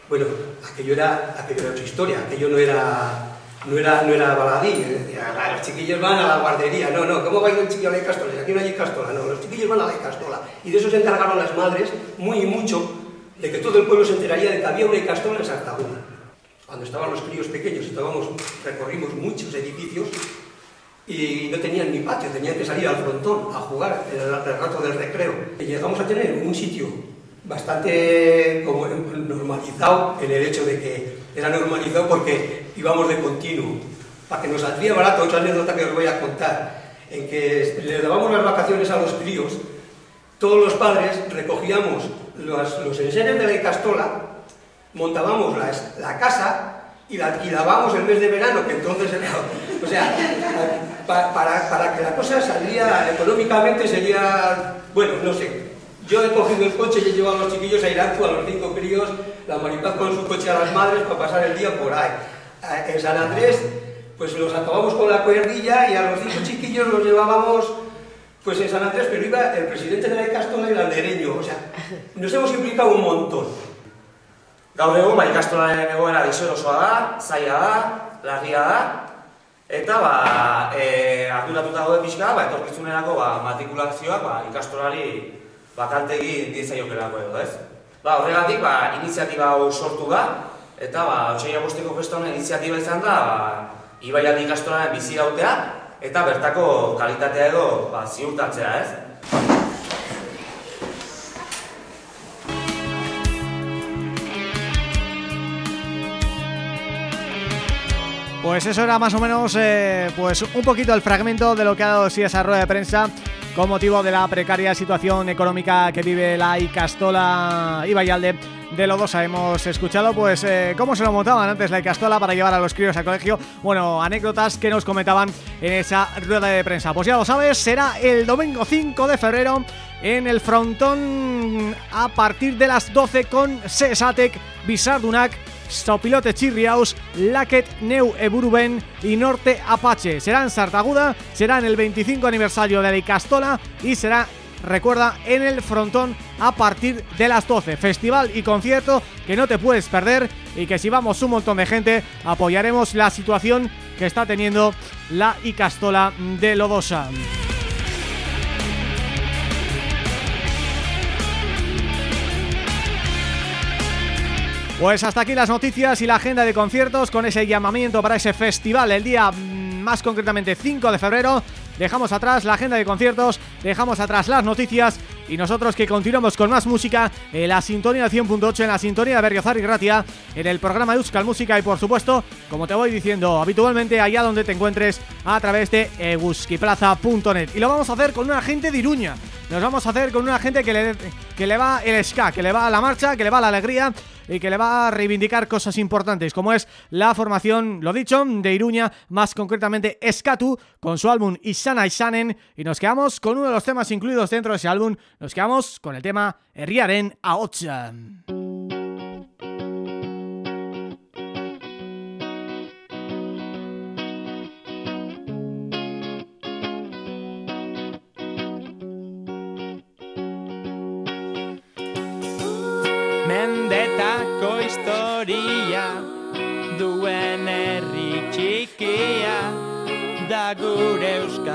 bueno, aquello era, aquello era otra historia, aquello no era no era, no era baladí, decía, los chiquillos van a la guardería, no, no, ¿cómo va a ir un chiquillo a la Castola? Aquí no hay Castola, no, los chiquillos van a la Castola. Y de eso se encargaron las madres, muy y mucho, de que todo el pueblo se enteraría de que había una Castola en Sartaguna. cuando estaban los críos pequeños, recorrimos muchos edificios y no tenían ni patio, tenían que salir al frontón a jugar el, el rato del recreo. Y llegamos a tener un sitio bastante como normalizado en el hecho de que era normalizado porque íbamos de continuo. Para que nos saldría barato, otra anécdota que os voy a contar, en que le dábamos las vacaciones a los críos, todos los padres recogíamos los, los enseres de la Icastola, montábamos la, casa y la alquilábamos el mes de verano, que entonces era... <laughs> O sea, para que la cosa saliera económicamente sería... Bueno, no sé, yo he cogido el coche y he llevado a los chiquillos a Iranzu, a los cinco críos, la Maripaz con su coche a las madres para pasar el día por ahí. Eh, En San Andrés, pues los acabamos con la cuerdilla y a los cinco chiquillos los llevábamos pues en San Andrés, pero iba el presidente de la Icastola y el aldereño. O sea, nos hemos implicado un montón. Gaur egun, ba, ikastolaren egoera deserosoa da, zaila da, larria da, eta ba, e, arduratuta gaude pixka, ba, etorkizunerako ba, matrikulazioak ba, ikastolari ba, kalte egin diezaiokelako edo, ez? Ba, horregatik, ba, iniziatiba hau sortu da, eta ba, otxaila bosteko festa honen iniziatiba izan da, ba, Ibaialdi ikastolaren bizi dautea, eta bertako kalitatea edo ba, ziurtatzea, ez? Pues eso era más o menos eh, pues un poquito el fragmento de lo que ha dado sí esa rueda de prensa con motivo de la precaria situación económica que vive la Icastola y Vallalde de Lodosa. Hemos escuchado pues eh, cómo se lo montaban antes la Icastola para llevar a los críos al colegio. Bueno, anécdotas que nos comentaban en esa rueda de prensa. Pues ya lo sabes, será el domingo 5 de febrero en el frontón a partir de las 12 con Sesatec, Bizardunak, Sopilote Chirriaus, Laket Neu Eburuben y Norte Apache. Será en Sartaguda, será en el 25 aniversario de la Icastola y será, recuerda, en el frontón a partir de las 12. Festival y concierto que no te puedes perder y que si vamos un montón de gente apoyaremos la situación que está teniendo la Icastola de Lodosa. Pues hasta aquí las noticias y la agenda de conciertos con ese llamamiento para ese festival el día mm, más concretamente 5 de febrero. Dejamos atrás la agenda de conciertos, dejamos atrás las noticias y nosotros que continuamos con más música en la sintonía 100.8, en la sintonía de Berriozar y Gratia, en el programa de Euskal Música y por supuesto, como te voy diciendo habitualmente, allá donde te encuentres a través de euskiplaza.net. Y lo vamos a hacer con una gente de Iruña, nos vamos a hacer con una gente que le, que le va el ska, que le va la marcha, que le va la alegría y que le va a reivindicar cosas importantes como es la formación, lo dicho, de Iruña, más concretamente Skatu, con su álbum Isana Isanen y nos quedamos con uno de los temas incluidos dentro de ese álbum, nos quedamos con el tema Herriaren Ahotsa. Da gure euskal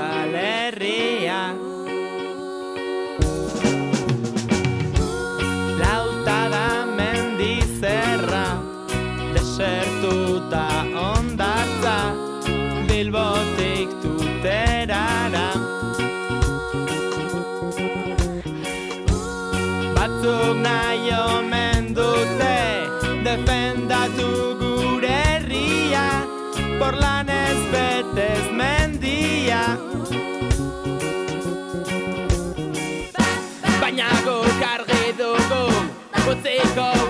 utziko ez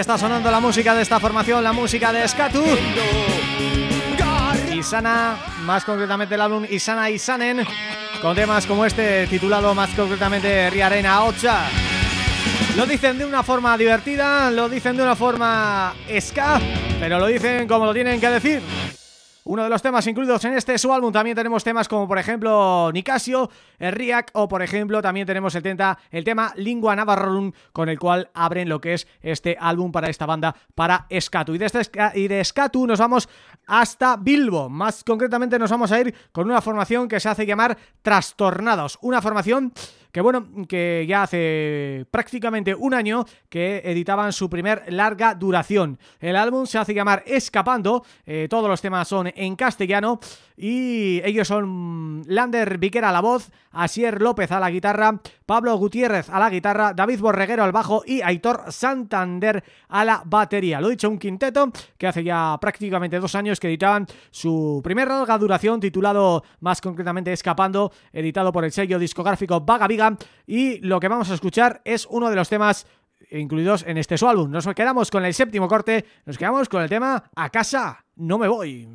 está sonando la música de esta formación, la música de Skatu. Isana, más concretamente el álbum Isana Isanen Con temas como este titulado más concretamente Riarena Ocha. Lo dicen de una forma divertida, lo dicen de una forma ska Pero lo dicen como lo tienen que decir uno de los temas incluidos en este su álbum también tenemos temas como por ejemplo Nicasio, Riak o por ejemplo también tenemos el, tema Lingua Navarrum con el cual abren lo que es este álbum para esta banda, para Skatu. Y de, este, nos vamos hasta Bilbo, más concretamente nos vamos a ir con una formación que se hace llamar Trastornados, una formación que bueno, que ya hace prácticamente un año que editaban su primer larga duración. El álbum se hace llamar Escapando, eh, todos los temas son en castellano y ellos son Lander Viquera a la voz, Asier López a la guitarra, Pablo Gutiérrez a la guitarra, David Borreguero al bajo y Aitor Santander a la batería. Lo dicho, un quinteto que hace ya prácticamente dos años que editaban su primer larga duración titulado más concretamente Escapando, editado por el sello discográfico Vaga Viga y lo que vamos a escuchar es uno de los temas incluidos en este su álbum. Nos quedamos con el séptimo corte, nos quedamos con el tema A casa no me voy.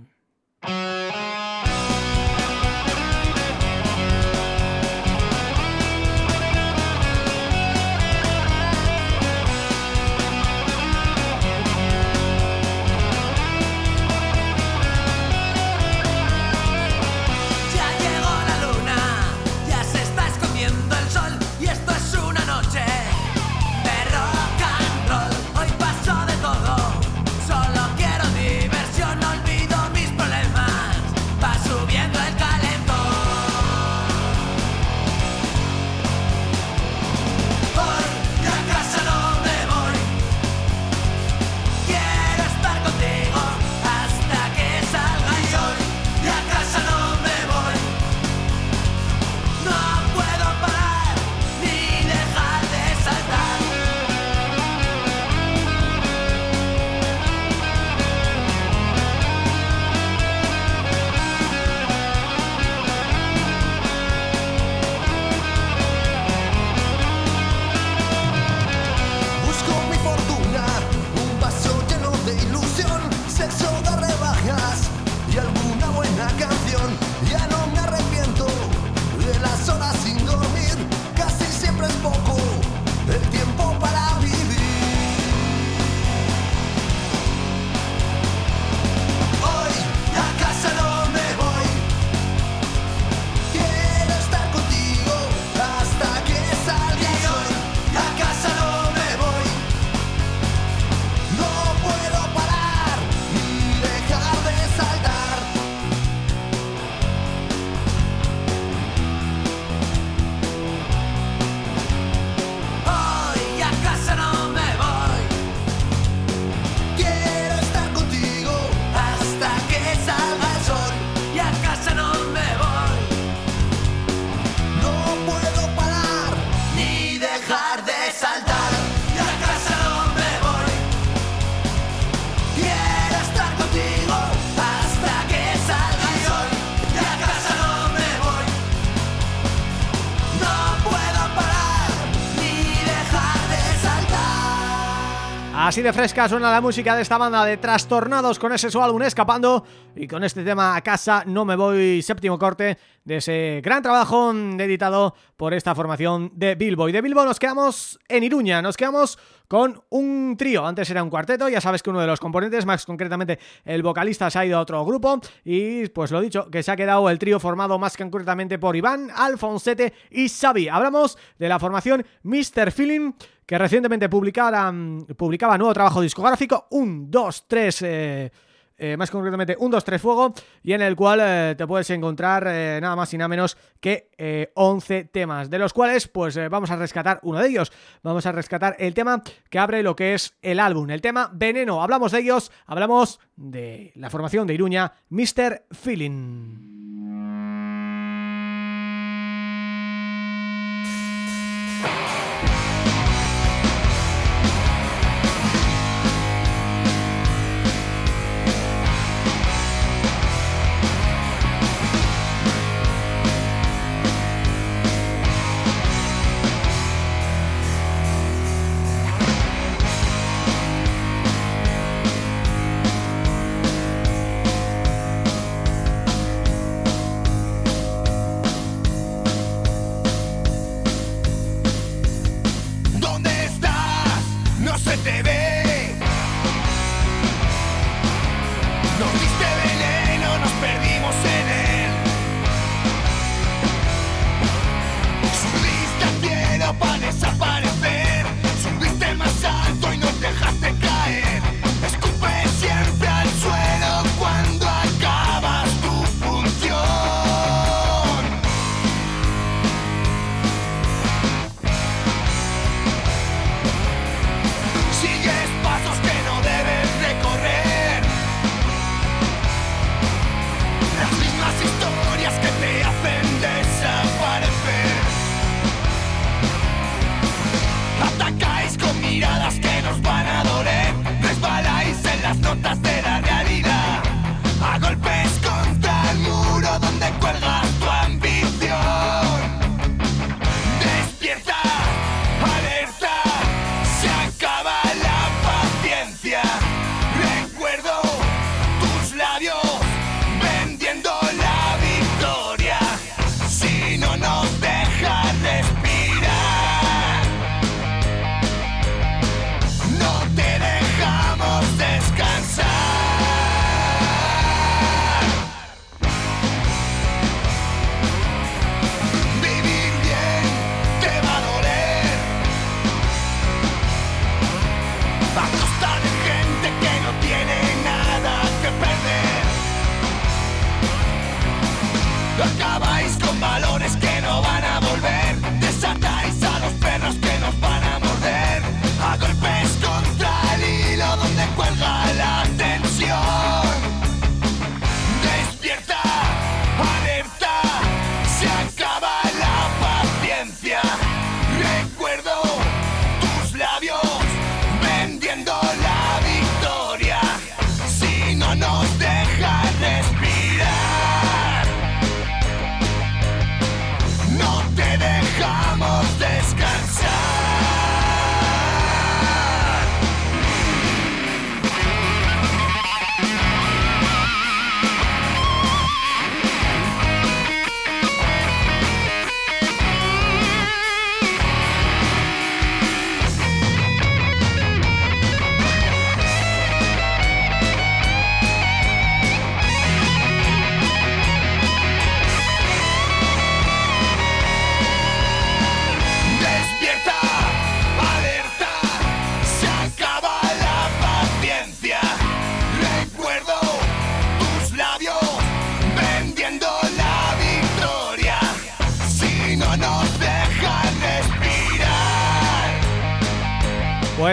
Así de fresca suena la música de esta banda de Trastornados con ese su álbum Escapando y con este tema a casa no me voy, séptimo corte de ese gran trabajo editado por esta formación de Bilbo. Y de Bilbo nos quedamos en Iruña, nos quedamos con un trío, antes era un cuarteto, ya sabes que uno de los componentes, más concretamente el vocalista se ha ido a otro grupo y pues lo dicho, que se ha quedado el trío formado más concretamente por Iván, Alfonsete y Xavi. Hablamos de la formación Mr. Feeling que recientemente publicara, publicaba nuevo trabajo discográfico, un, dos, tres... Eh, eh, más concretamente un 2-3 Fuego, y en el cual eh, te puedes encontrar nada más y nada menos que 11 temas, de los cuales pues vamos a rescatar uno de ellos, vamos a rescatar el tema que abre lo que es el álbum, el tema Veneno, hablamos de ellos, hablamos de la formación de Iruña, Mr. Feeling.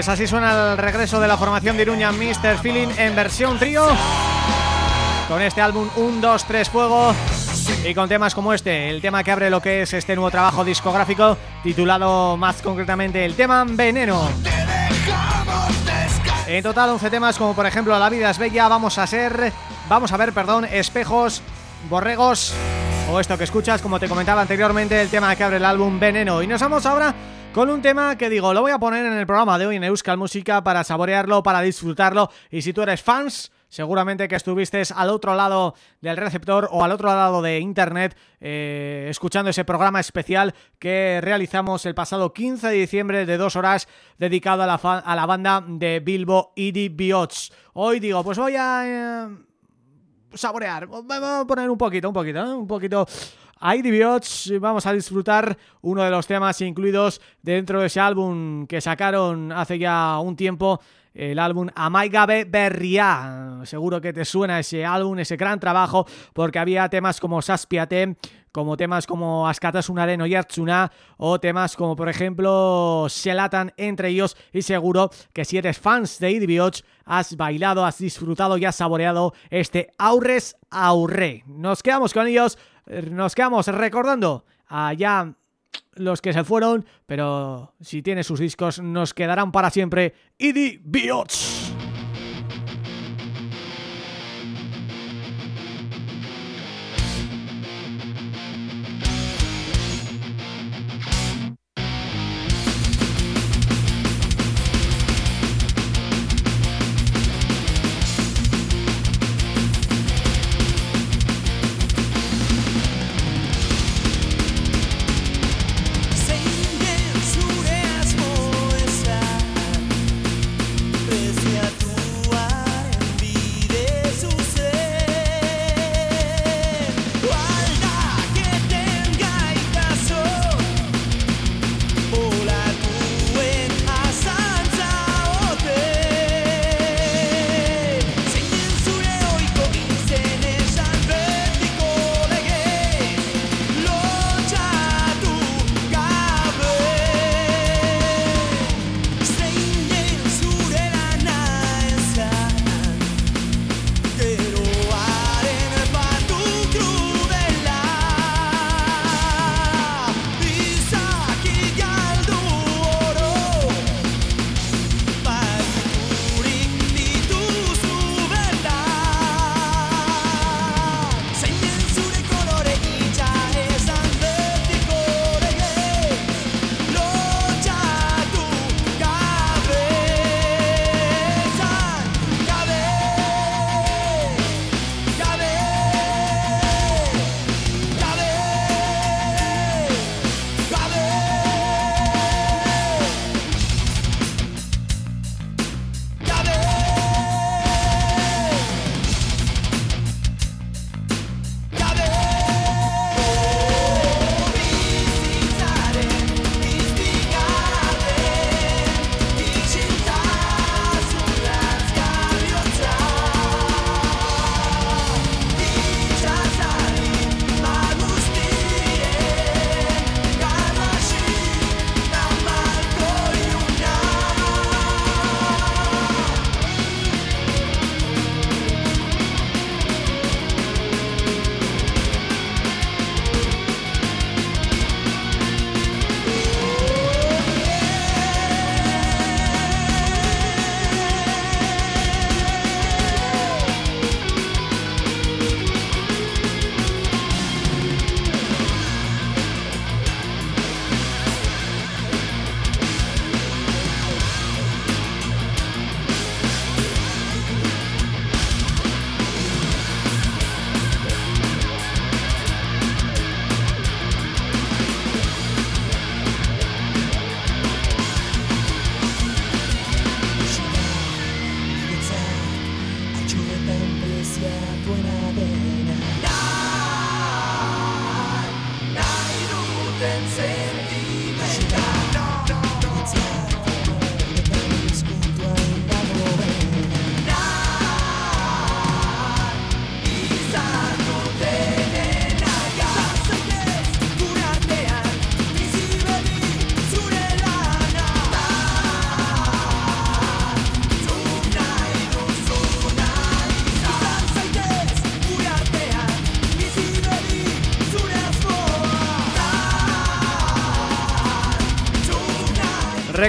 Pues así suena el regreso de la formación de Iruña Mr. Feeling en versión trío Con este álbum 1, 2, 3 Fuego Y con temas como este, el tema que abre lo que es este nuevo trabajo discográfico Titulado más concretamente el tema Veneno En total 11 temas como por ejemplo La vida es bella, vamos a ser... Vamos a ver, perdón, espejos, borregos o esto que escuchas, como te comentaba anteriormente, el tema que abre el álbum Veneno. Y nos vamos ahora con un tema que digo, lo voy a poner en el programa de hoy en Euskal Música para saborearlo, para disfrutarlo. Y si tú eres fans seguramente que estuviste al otro lado del receptor o al otro lado de internet eh, escuchando ese programa especial que realizamos el pasado 15 de diciembre de dos horas dedicado a la, a la banda de Bilbo Idi Biots. Hoy digo, pues voy a... Eh, saborear, vamos a poner un poquito, un poquito, un poquito a Idiots vamos a disfrutar uno de los temas incluidos dentro de ese álbum que sacaron hace ya un tiempo el álbum Amaigabe Berria. Seguro que te suena ese álbum, ese gran trabajo, porque había temas como Saspiate, como temas como Askatasunaren o Yartsuna, o temas como por ejemplo Selatan entre ellos, y seguro que si eres fans de Idiots, has bailado, has disfrutado y has saboreado este Aurres Aurre. Nos quedamos con ellos, nos quedamos recordando allá los que se fueron, pero si tiene sus discos nos quedarán para siempre Idi Biots.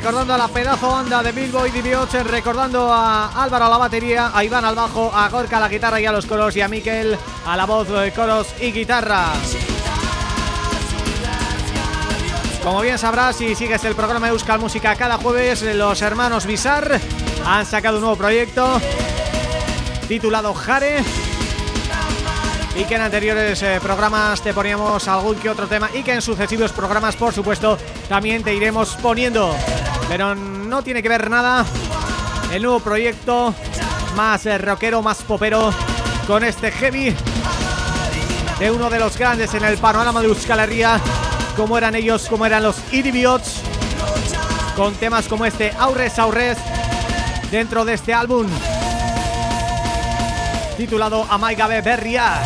Recordando a la pedazo banda de Bilbo y Divioche Recordando a Álvaro a la batería A Iván al bajo, a Gorka a la guitarra y a los coros Y a Miquel a la voz, de coros y guitarra. Como bien sabrás si sigues el programa de Euskal Música cada jueves Los hermanos Bizar han sacado un nuevo proyecto Titulado Jare y que en anteriores eh, programas te poníamos algún que otro tema y que en sucesivos programas, por supuesto, también te iremos poniendo pero no tiene que ver nada. El nuevo proyecto más eh, rockero, más popero con este heavy de uno de los grandes en el panorama de Euskal Herria, como eran ellos, como eran los Idibiots, con temas como este Aurres Aurres, dentro de este álbum titulado Amaigabe Berria,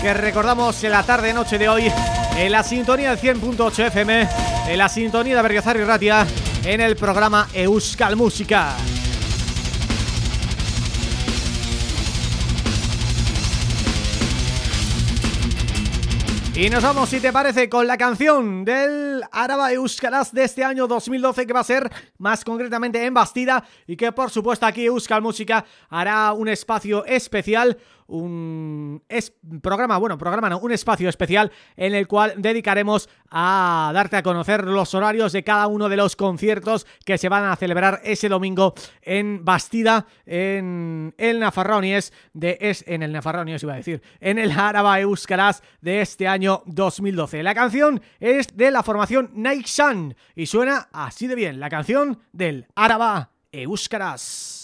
que recordamos en la tarde-noche de hoy en la sintonía del 100.8 FM, en la sintonía de Berriozar y Ratia, en el programa Euskal Música. Y nos vamos, si te parece, con la canción del Araba Euskaraz de este año 2012 que va a ser más concretamente en Bastida y que por supuesto aquí Euskal Música hará un espacio especial un programa, bueno, programa no, un espacio especial en el cual dedicaremos a darte a conocer los horarios de cada uno de los conciertos que se van a celebrar ese domingo en Bastida, en el Nafarronies de es en el Nafarronies iba a decir, en el Araba Euskaraz de este año 2012. La canción es de la formación Nike y suena así de bien, la canción del Araba Euskaraz.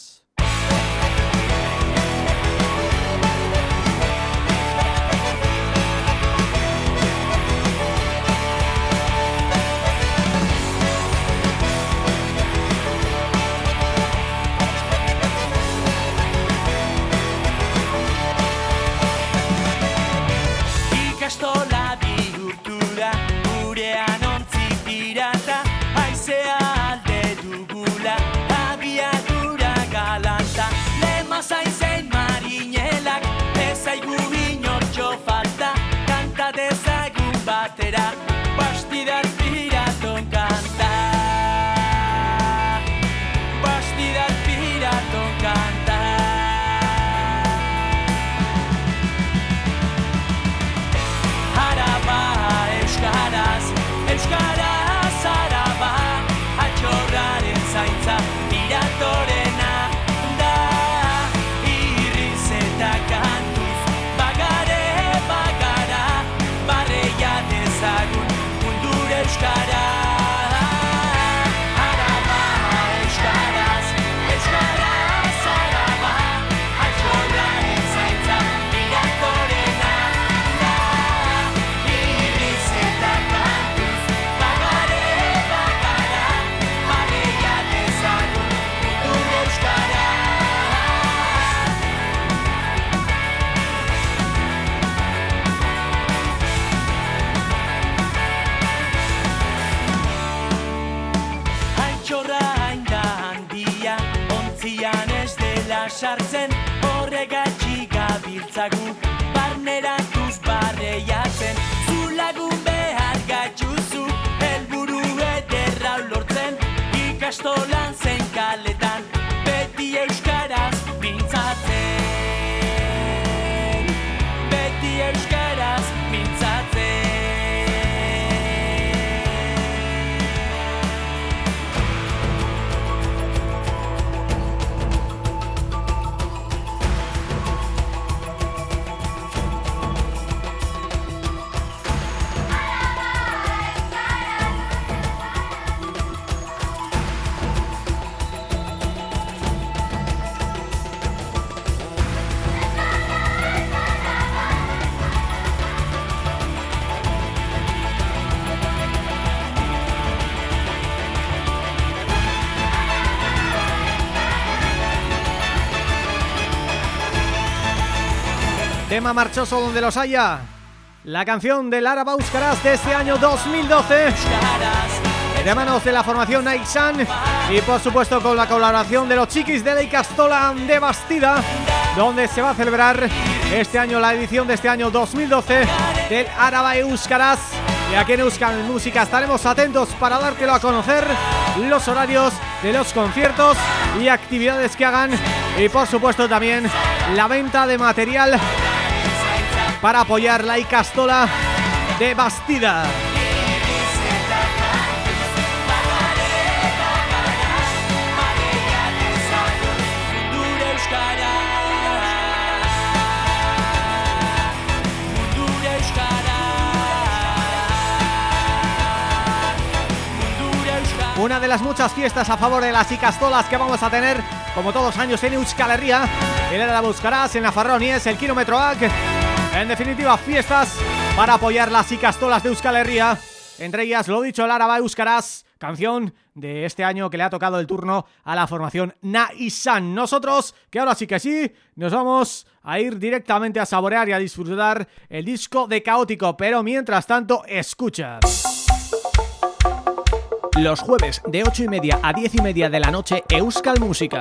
Tema marchoso donde los haya. La canción de Lara Bauscaras de este año 2012 de manos de la formación Nike y por supuesto con la colaboración de los chiquis de la Castola de Bastida donde se va a celebrar este año, la edición de este año 2012 del Araba Euskaraz. Y aquí en Euskal Música estaremos atentos para dártelo a conocer los horarios de los conciertos y actividades que hagan. Y por supuesto también la venta de material para apoyar la Icastola de Bastida. Una de las muchas fiestas a favor de las Icastolas que vamos a tener, como todos años en Euskal Herria, el la buscarás en la Farronies, el kilómetro AC En definitiva, fiestas para apoyar las icastolas de Euskal Herria. Entre ellas, lo dicho, Lara va Euskaraz, canción de este año que le ha tocado el turno a la formación Naisan. Nosotros, que ahora sí que sí, nos vamos a ir directamente a saborear y a disfrutar el disco de Caótico, pero mientras tanto, escucha. Los jueves de 8 y media a 10 y media de la noche, Euskal Música.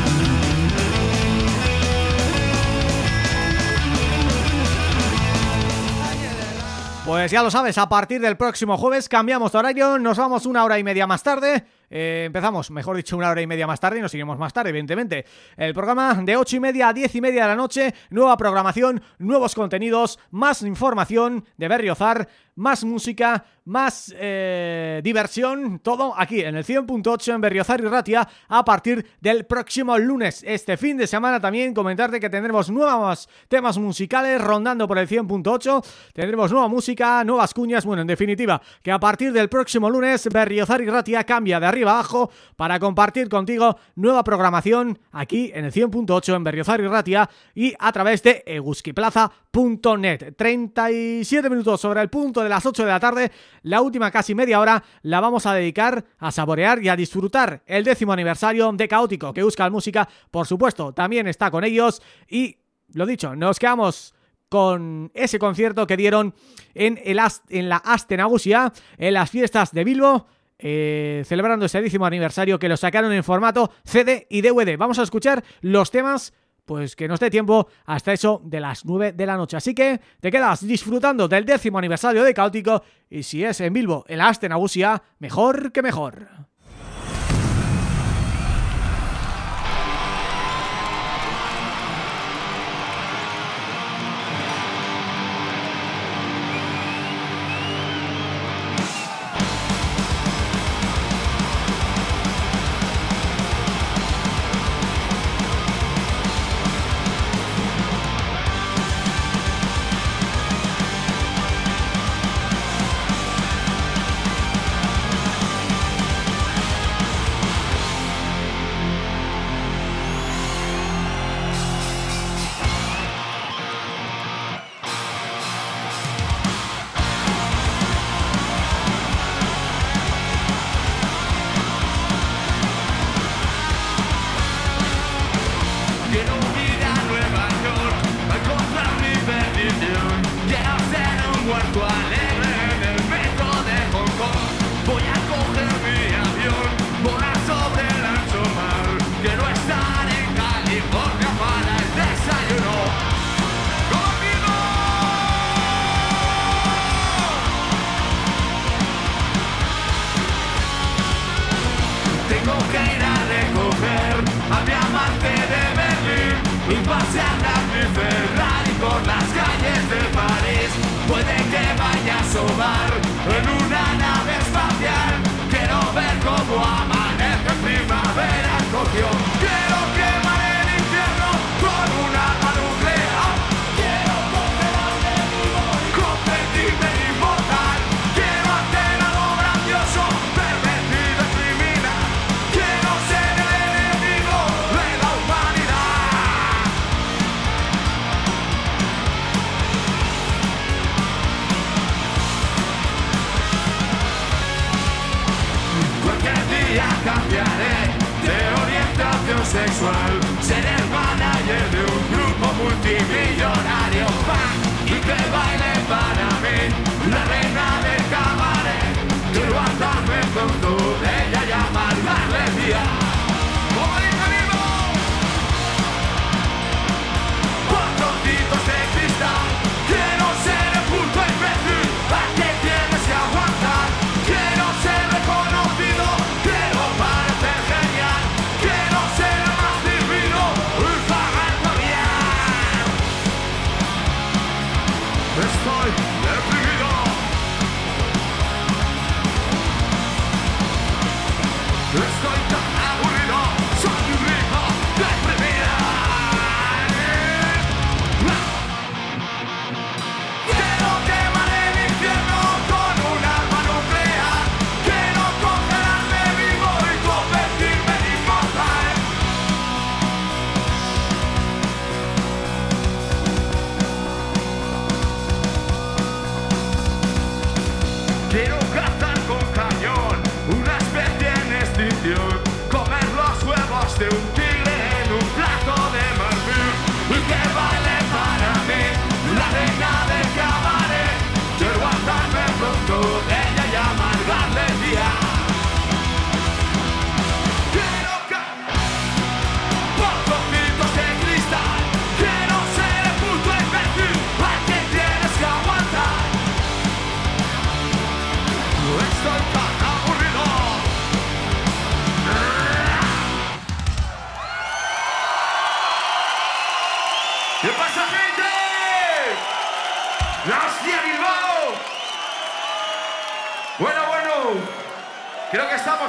Pues ya lo sabes, a partir del próximo jueves cambiamos de horario, nos vamos una hora y media más tarde eh, empezamos, mejor dicho, una hora y media más tarde y nos seguimos más tarde, evidentemente. El programa de 8 y media a 10 y media de la noche, nueva programación, nuevos contenidos, más información de Berriozar, más música, más eh, diversión, todo aquí en el 100.8 en Berriozar y Ratia a partir del próximo lunes. Este fin de semana también comentarte que tendremos nuevos temas musicales rondando por el 100.8, tendremos nueva música, nuevas cuñas, bueno, en definitiva, que a partir del próximo lunes Berriozar y Ratia cambia de arriba abajo para compartir contigo nueva programación aquí en el 100.8 en Berriozar y Ratia y a través de eguskiplaza.net. 37 minutos sobre el punto de las 8 de la tarde, la última casi media hora la vamos a dedicar a saborear y a disfrutar el décimo aniversario de Caótico, que busca música, por supuesto, también está con ellos. Y, lo dicho, nos quedamos con ese concierto que dieron en, el en la Astenagusia, en las fiestas de Bilbo, eh, celebrando ese décimo aniversario que lo sacaron en formato CD y DVD. Vamos a escuchar los temas pues que nos dé tiempo hasta eso de las 9 de la noche. Así que te quedas disfrutando del décimo aniversario de Caótico y si es en Bilbo, en la Astenagusia, mejor que mejor.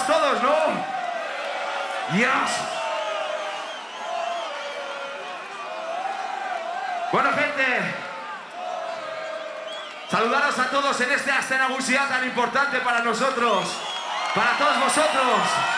Todos, ¿no? Yes. Bueno, gente, saludaros a todos en este escena musical tan importante para nosotros, para todos vosotros.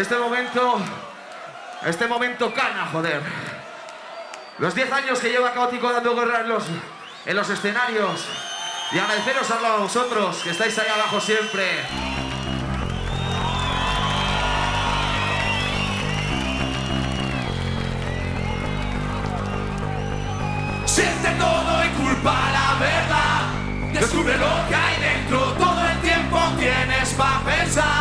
Este momento... Este momento cana, joder. Los 10 años que lleva Caótico dando guerra en los, en los escenarios. Y agradeceros a vosotros que estáis ahí abajo siempre. Siente todo y culpa la verdad. Descubre lo que hay dentro. Todo el tiempo tienes para pensar.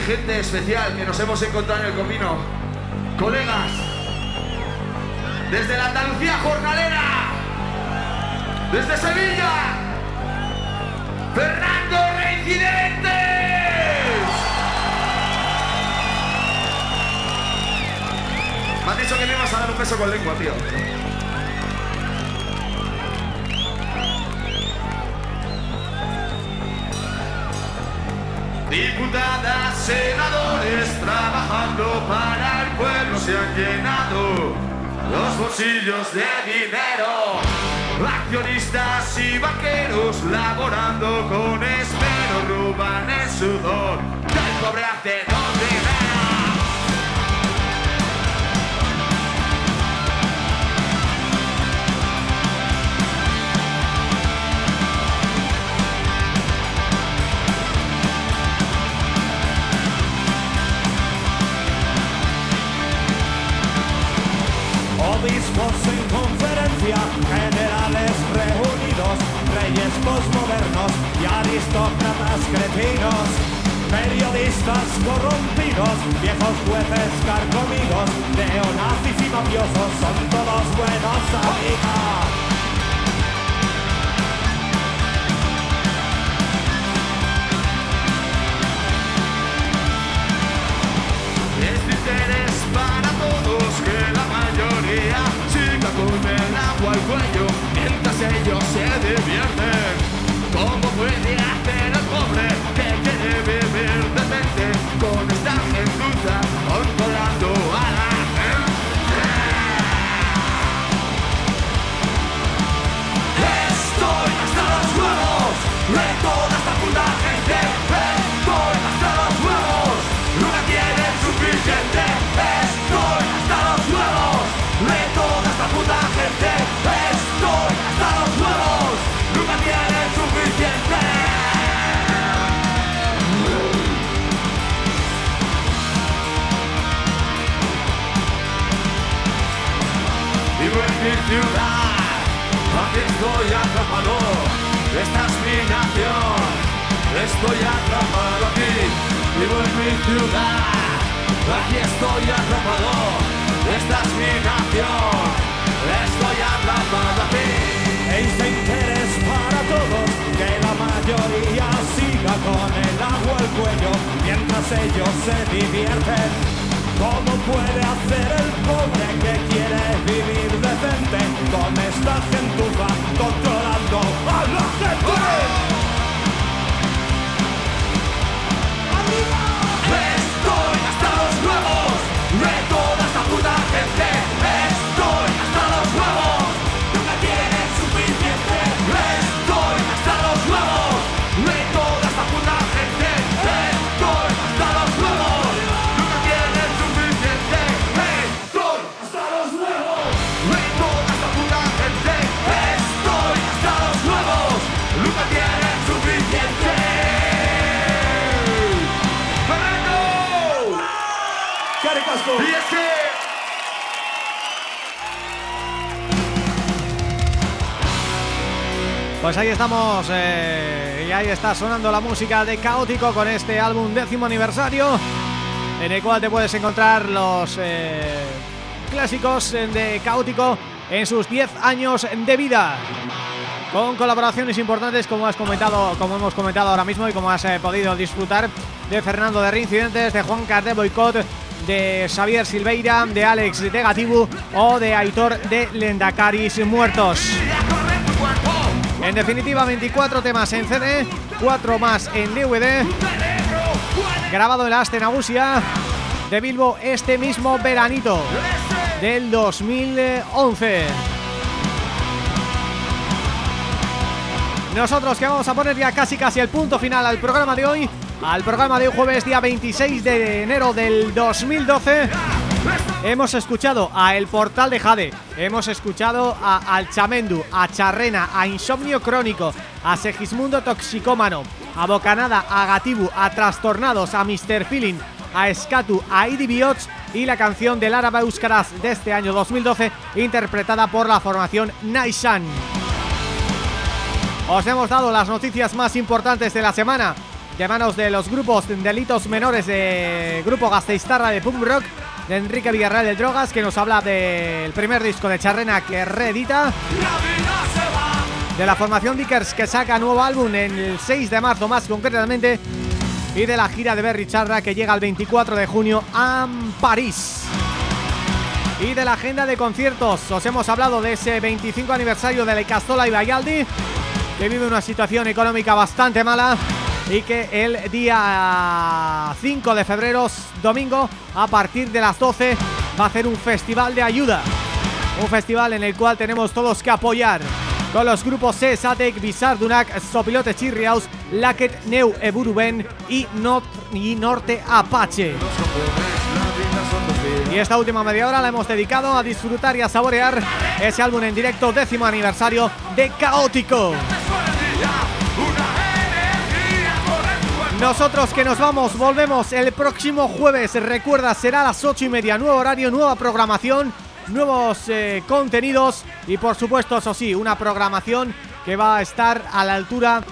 Gente especial que nos hemos encontrado en el Comino. Colegas, desde la Andalucía jornalera, desde Sevilla, Fernando Reincidentes. Me han dicho que me ibas a dar un beso con lengua, tío. Diputadas, senadores, trabajando para el pueblo se han llenado los bolsillos de dinero. Accionistas y vaqueros laborando con esmero roban el sudor del pobre generales reunidos, reyes posmodernos y aristócratas cretinos, periodistas corrompidos, viejos jueces carcomidos, neonazis y mafiosos son todos buenos amigos. Es para todos que la mayoría con el agua al cuello mientras ellos se divierten. ¿Cómo puede hacer el pobre que quiere vivir decente con esta gentuza aquí estoy atrapado, esta es mi nación, estoy atrapado aquí. Vivo en mi ciudad, aquí estoy atrapado, esta es mi nación, estoy atrapado aquí. De interés para todos que la mayoría siga con el agua al cuello mientras ellos se divierten. ¿Cómo puede hacer el pobre que quiere vivir decente con esta gentuza controlando a la gente? Estoy hasta los huevos Pues ahí estamos, eh, y ahí está sonando la música de Caótico con este álbum décimo aniversario, en el cual te puedes encontrar los eh, clásicos de Caótico en sus 10 años de vida. Con colaboraciones importantes como has comentado, como hemos comentado ahora mismo y como has eh, podido disfrutar de Fernando de Reincidentes, de Juan de Boicot, de Xavier Silveira, de Alex de Gatibu o de Aitor de Lendacaris Muertos. En definitiva, 24 temas en CD, 4 más en DVD, grabado en la Aste Nagusia de Bilbo este mismo veranito del 2011. Nosotros que vamos a poner ya casi casi el punto final al programa de hoy, al programa de hoy jueves día 26 de enero del 2012. Hemos escuchado a El Portal de Jade, hemos escuchado a Alchamendu, a Charrena, a Insomnio Crónico, a Segismundo Toxicómano, a Bocanada, a Gatibu, a Trastornados, a Mr. Feeling, a Scatu, a Idi Biots y la canción del árabe Euskaraz de este año 2012 interpretada por la formación Naishan. os hemos dado las noticias más importantes de la semana de manos de los grupos Delitos Menores de Grupo Gasteiztarra de Punk Rock de Enrique Villarreal de Drogas que nos habla del primer disco de Charrena que reedita. De la formación Dickers que saca nuevo álbum el 6 de marzo más concretamente. Y de la gira de Berry Charra que llega el 24 de junio a París. Y de la agenda de conciertos os hemos hablado de ese 25 aniversario de La Castola y Vallaldi que vive una situación económica bastante mala y que el día 5 de febrero, domingo, a partir de las 12 va a hacer un festival de ayuda un festival en el cual tenemos todos que apoyar con los grupos C, Satek, Bizardunak, Sopilote Chirriaus, Laket, Neu, Eburuben y, Not y Norte Apache. Y esta última media hora la hemos dedicado a disfrutar y a saborear ese álbum en directo décimo aniversario de Caótico. Nosotros que nos vamos, volvemos el próximo jueves, recuerda, será a las ocho y media, nuevo horario, nueva programación nuevos eh, contenidos y por supuesto, eso sí, una programación que va a estar a la altura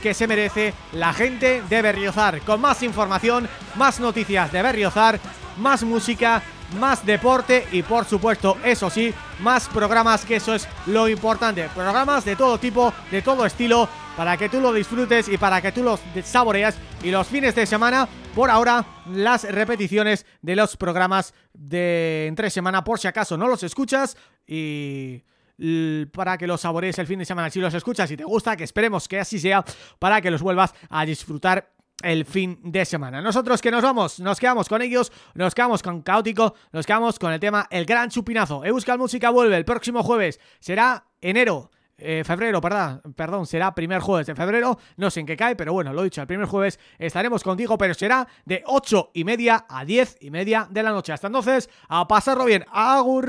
que se merece la gente de Berriozar. Con más información, más noticias de Berriozar, más música, más deporte y por supuesto, eso sí, más programas que eso es lo importante. Programas de todo tipo, de todo estilo, para que tú lo disfrutes y para que tú los saboreas. Y los fines de semana, por ahora, las repeticiones de los programas de entre semana, por si acaso no los escuchas. Y para que los saborees el fin de semana. Si los escuchas y te gusta, que esperemos que así sea para que los vuelvas a disfrutar el fin de semana. Nosotros que nos vamos, nos quedamos con ellos, nos quedamos con Caótico, nos quedamos con el tema El Gran Chupinazo. Euskal Música vuelve el próximo jueves, será enero eh, febrero, perdón, perdón, será primer jueves de febrero, no sé en qué cae, pero bueno, lo he dicho, el primer jueves estaremos contigo, pero será de 8 y media a 10 y media de la noche. Hasta entonces, a pasarlo bien, agur.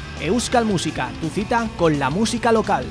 Euskal Música, tu cita con la música local.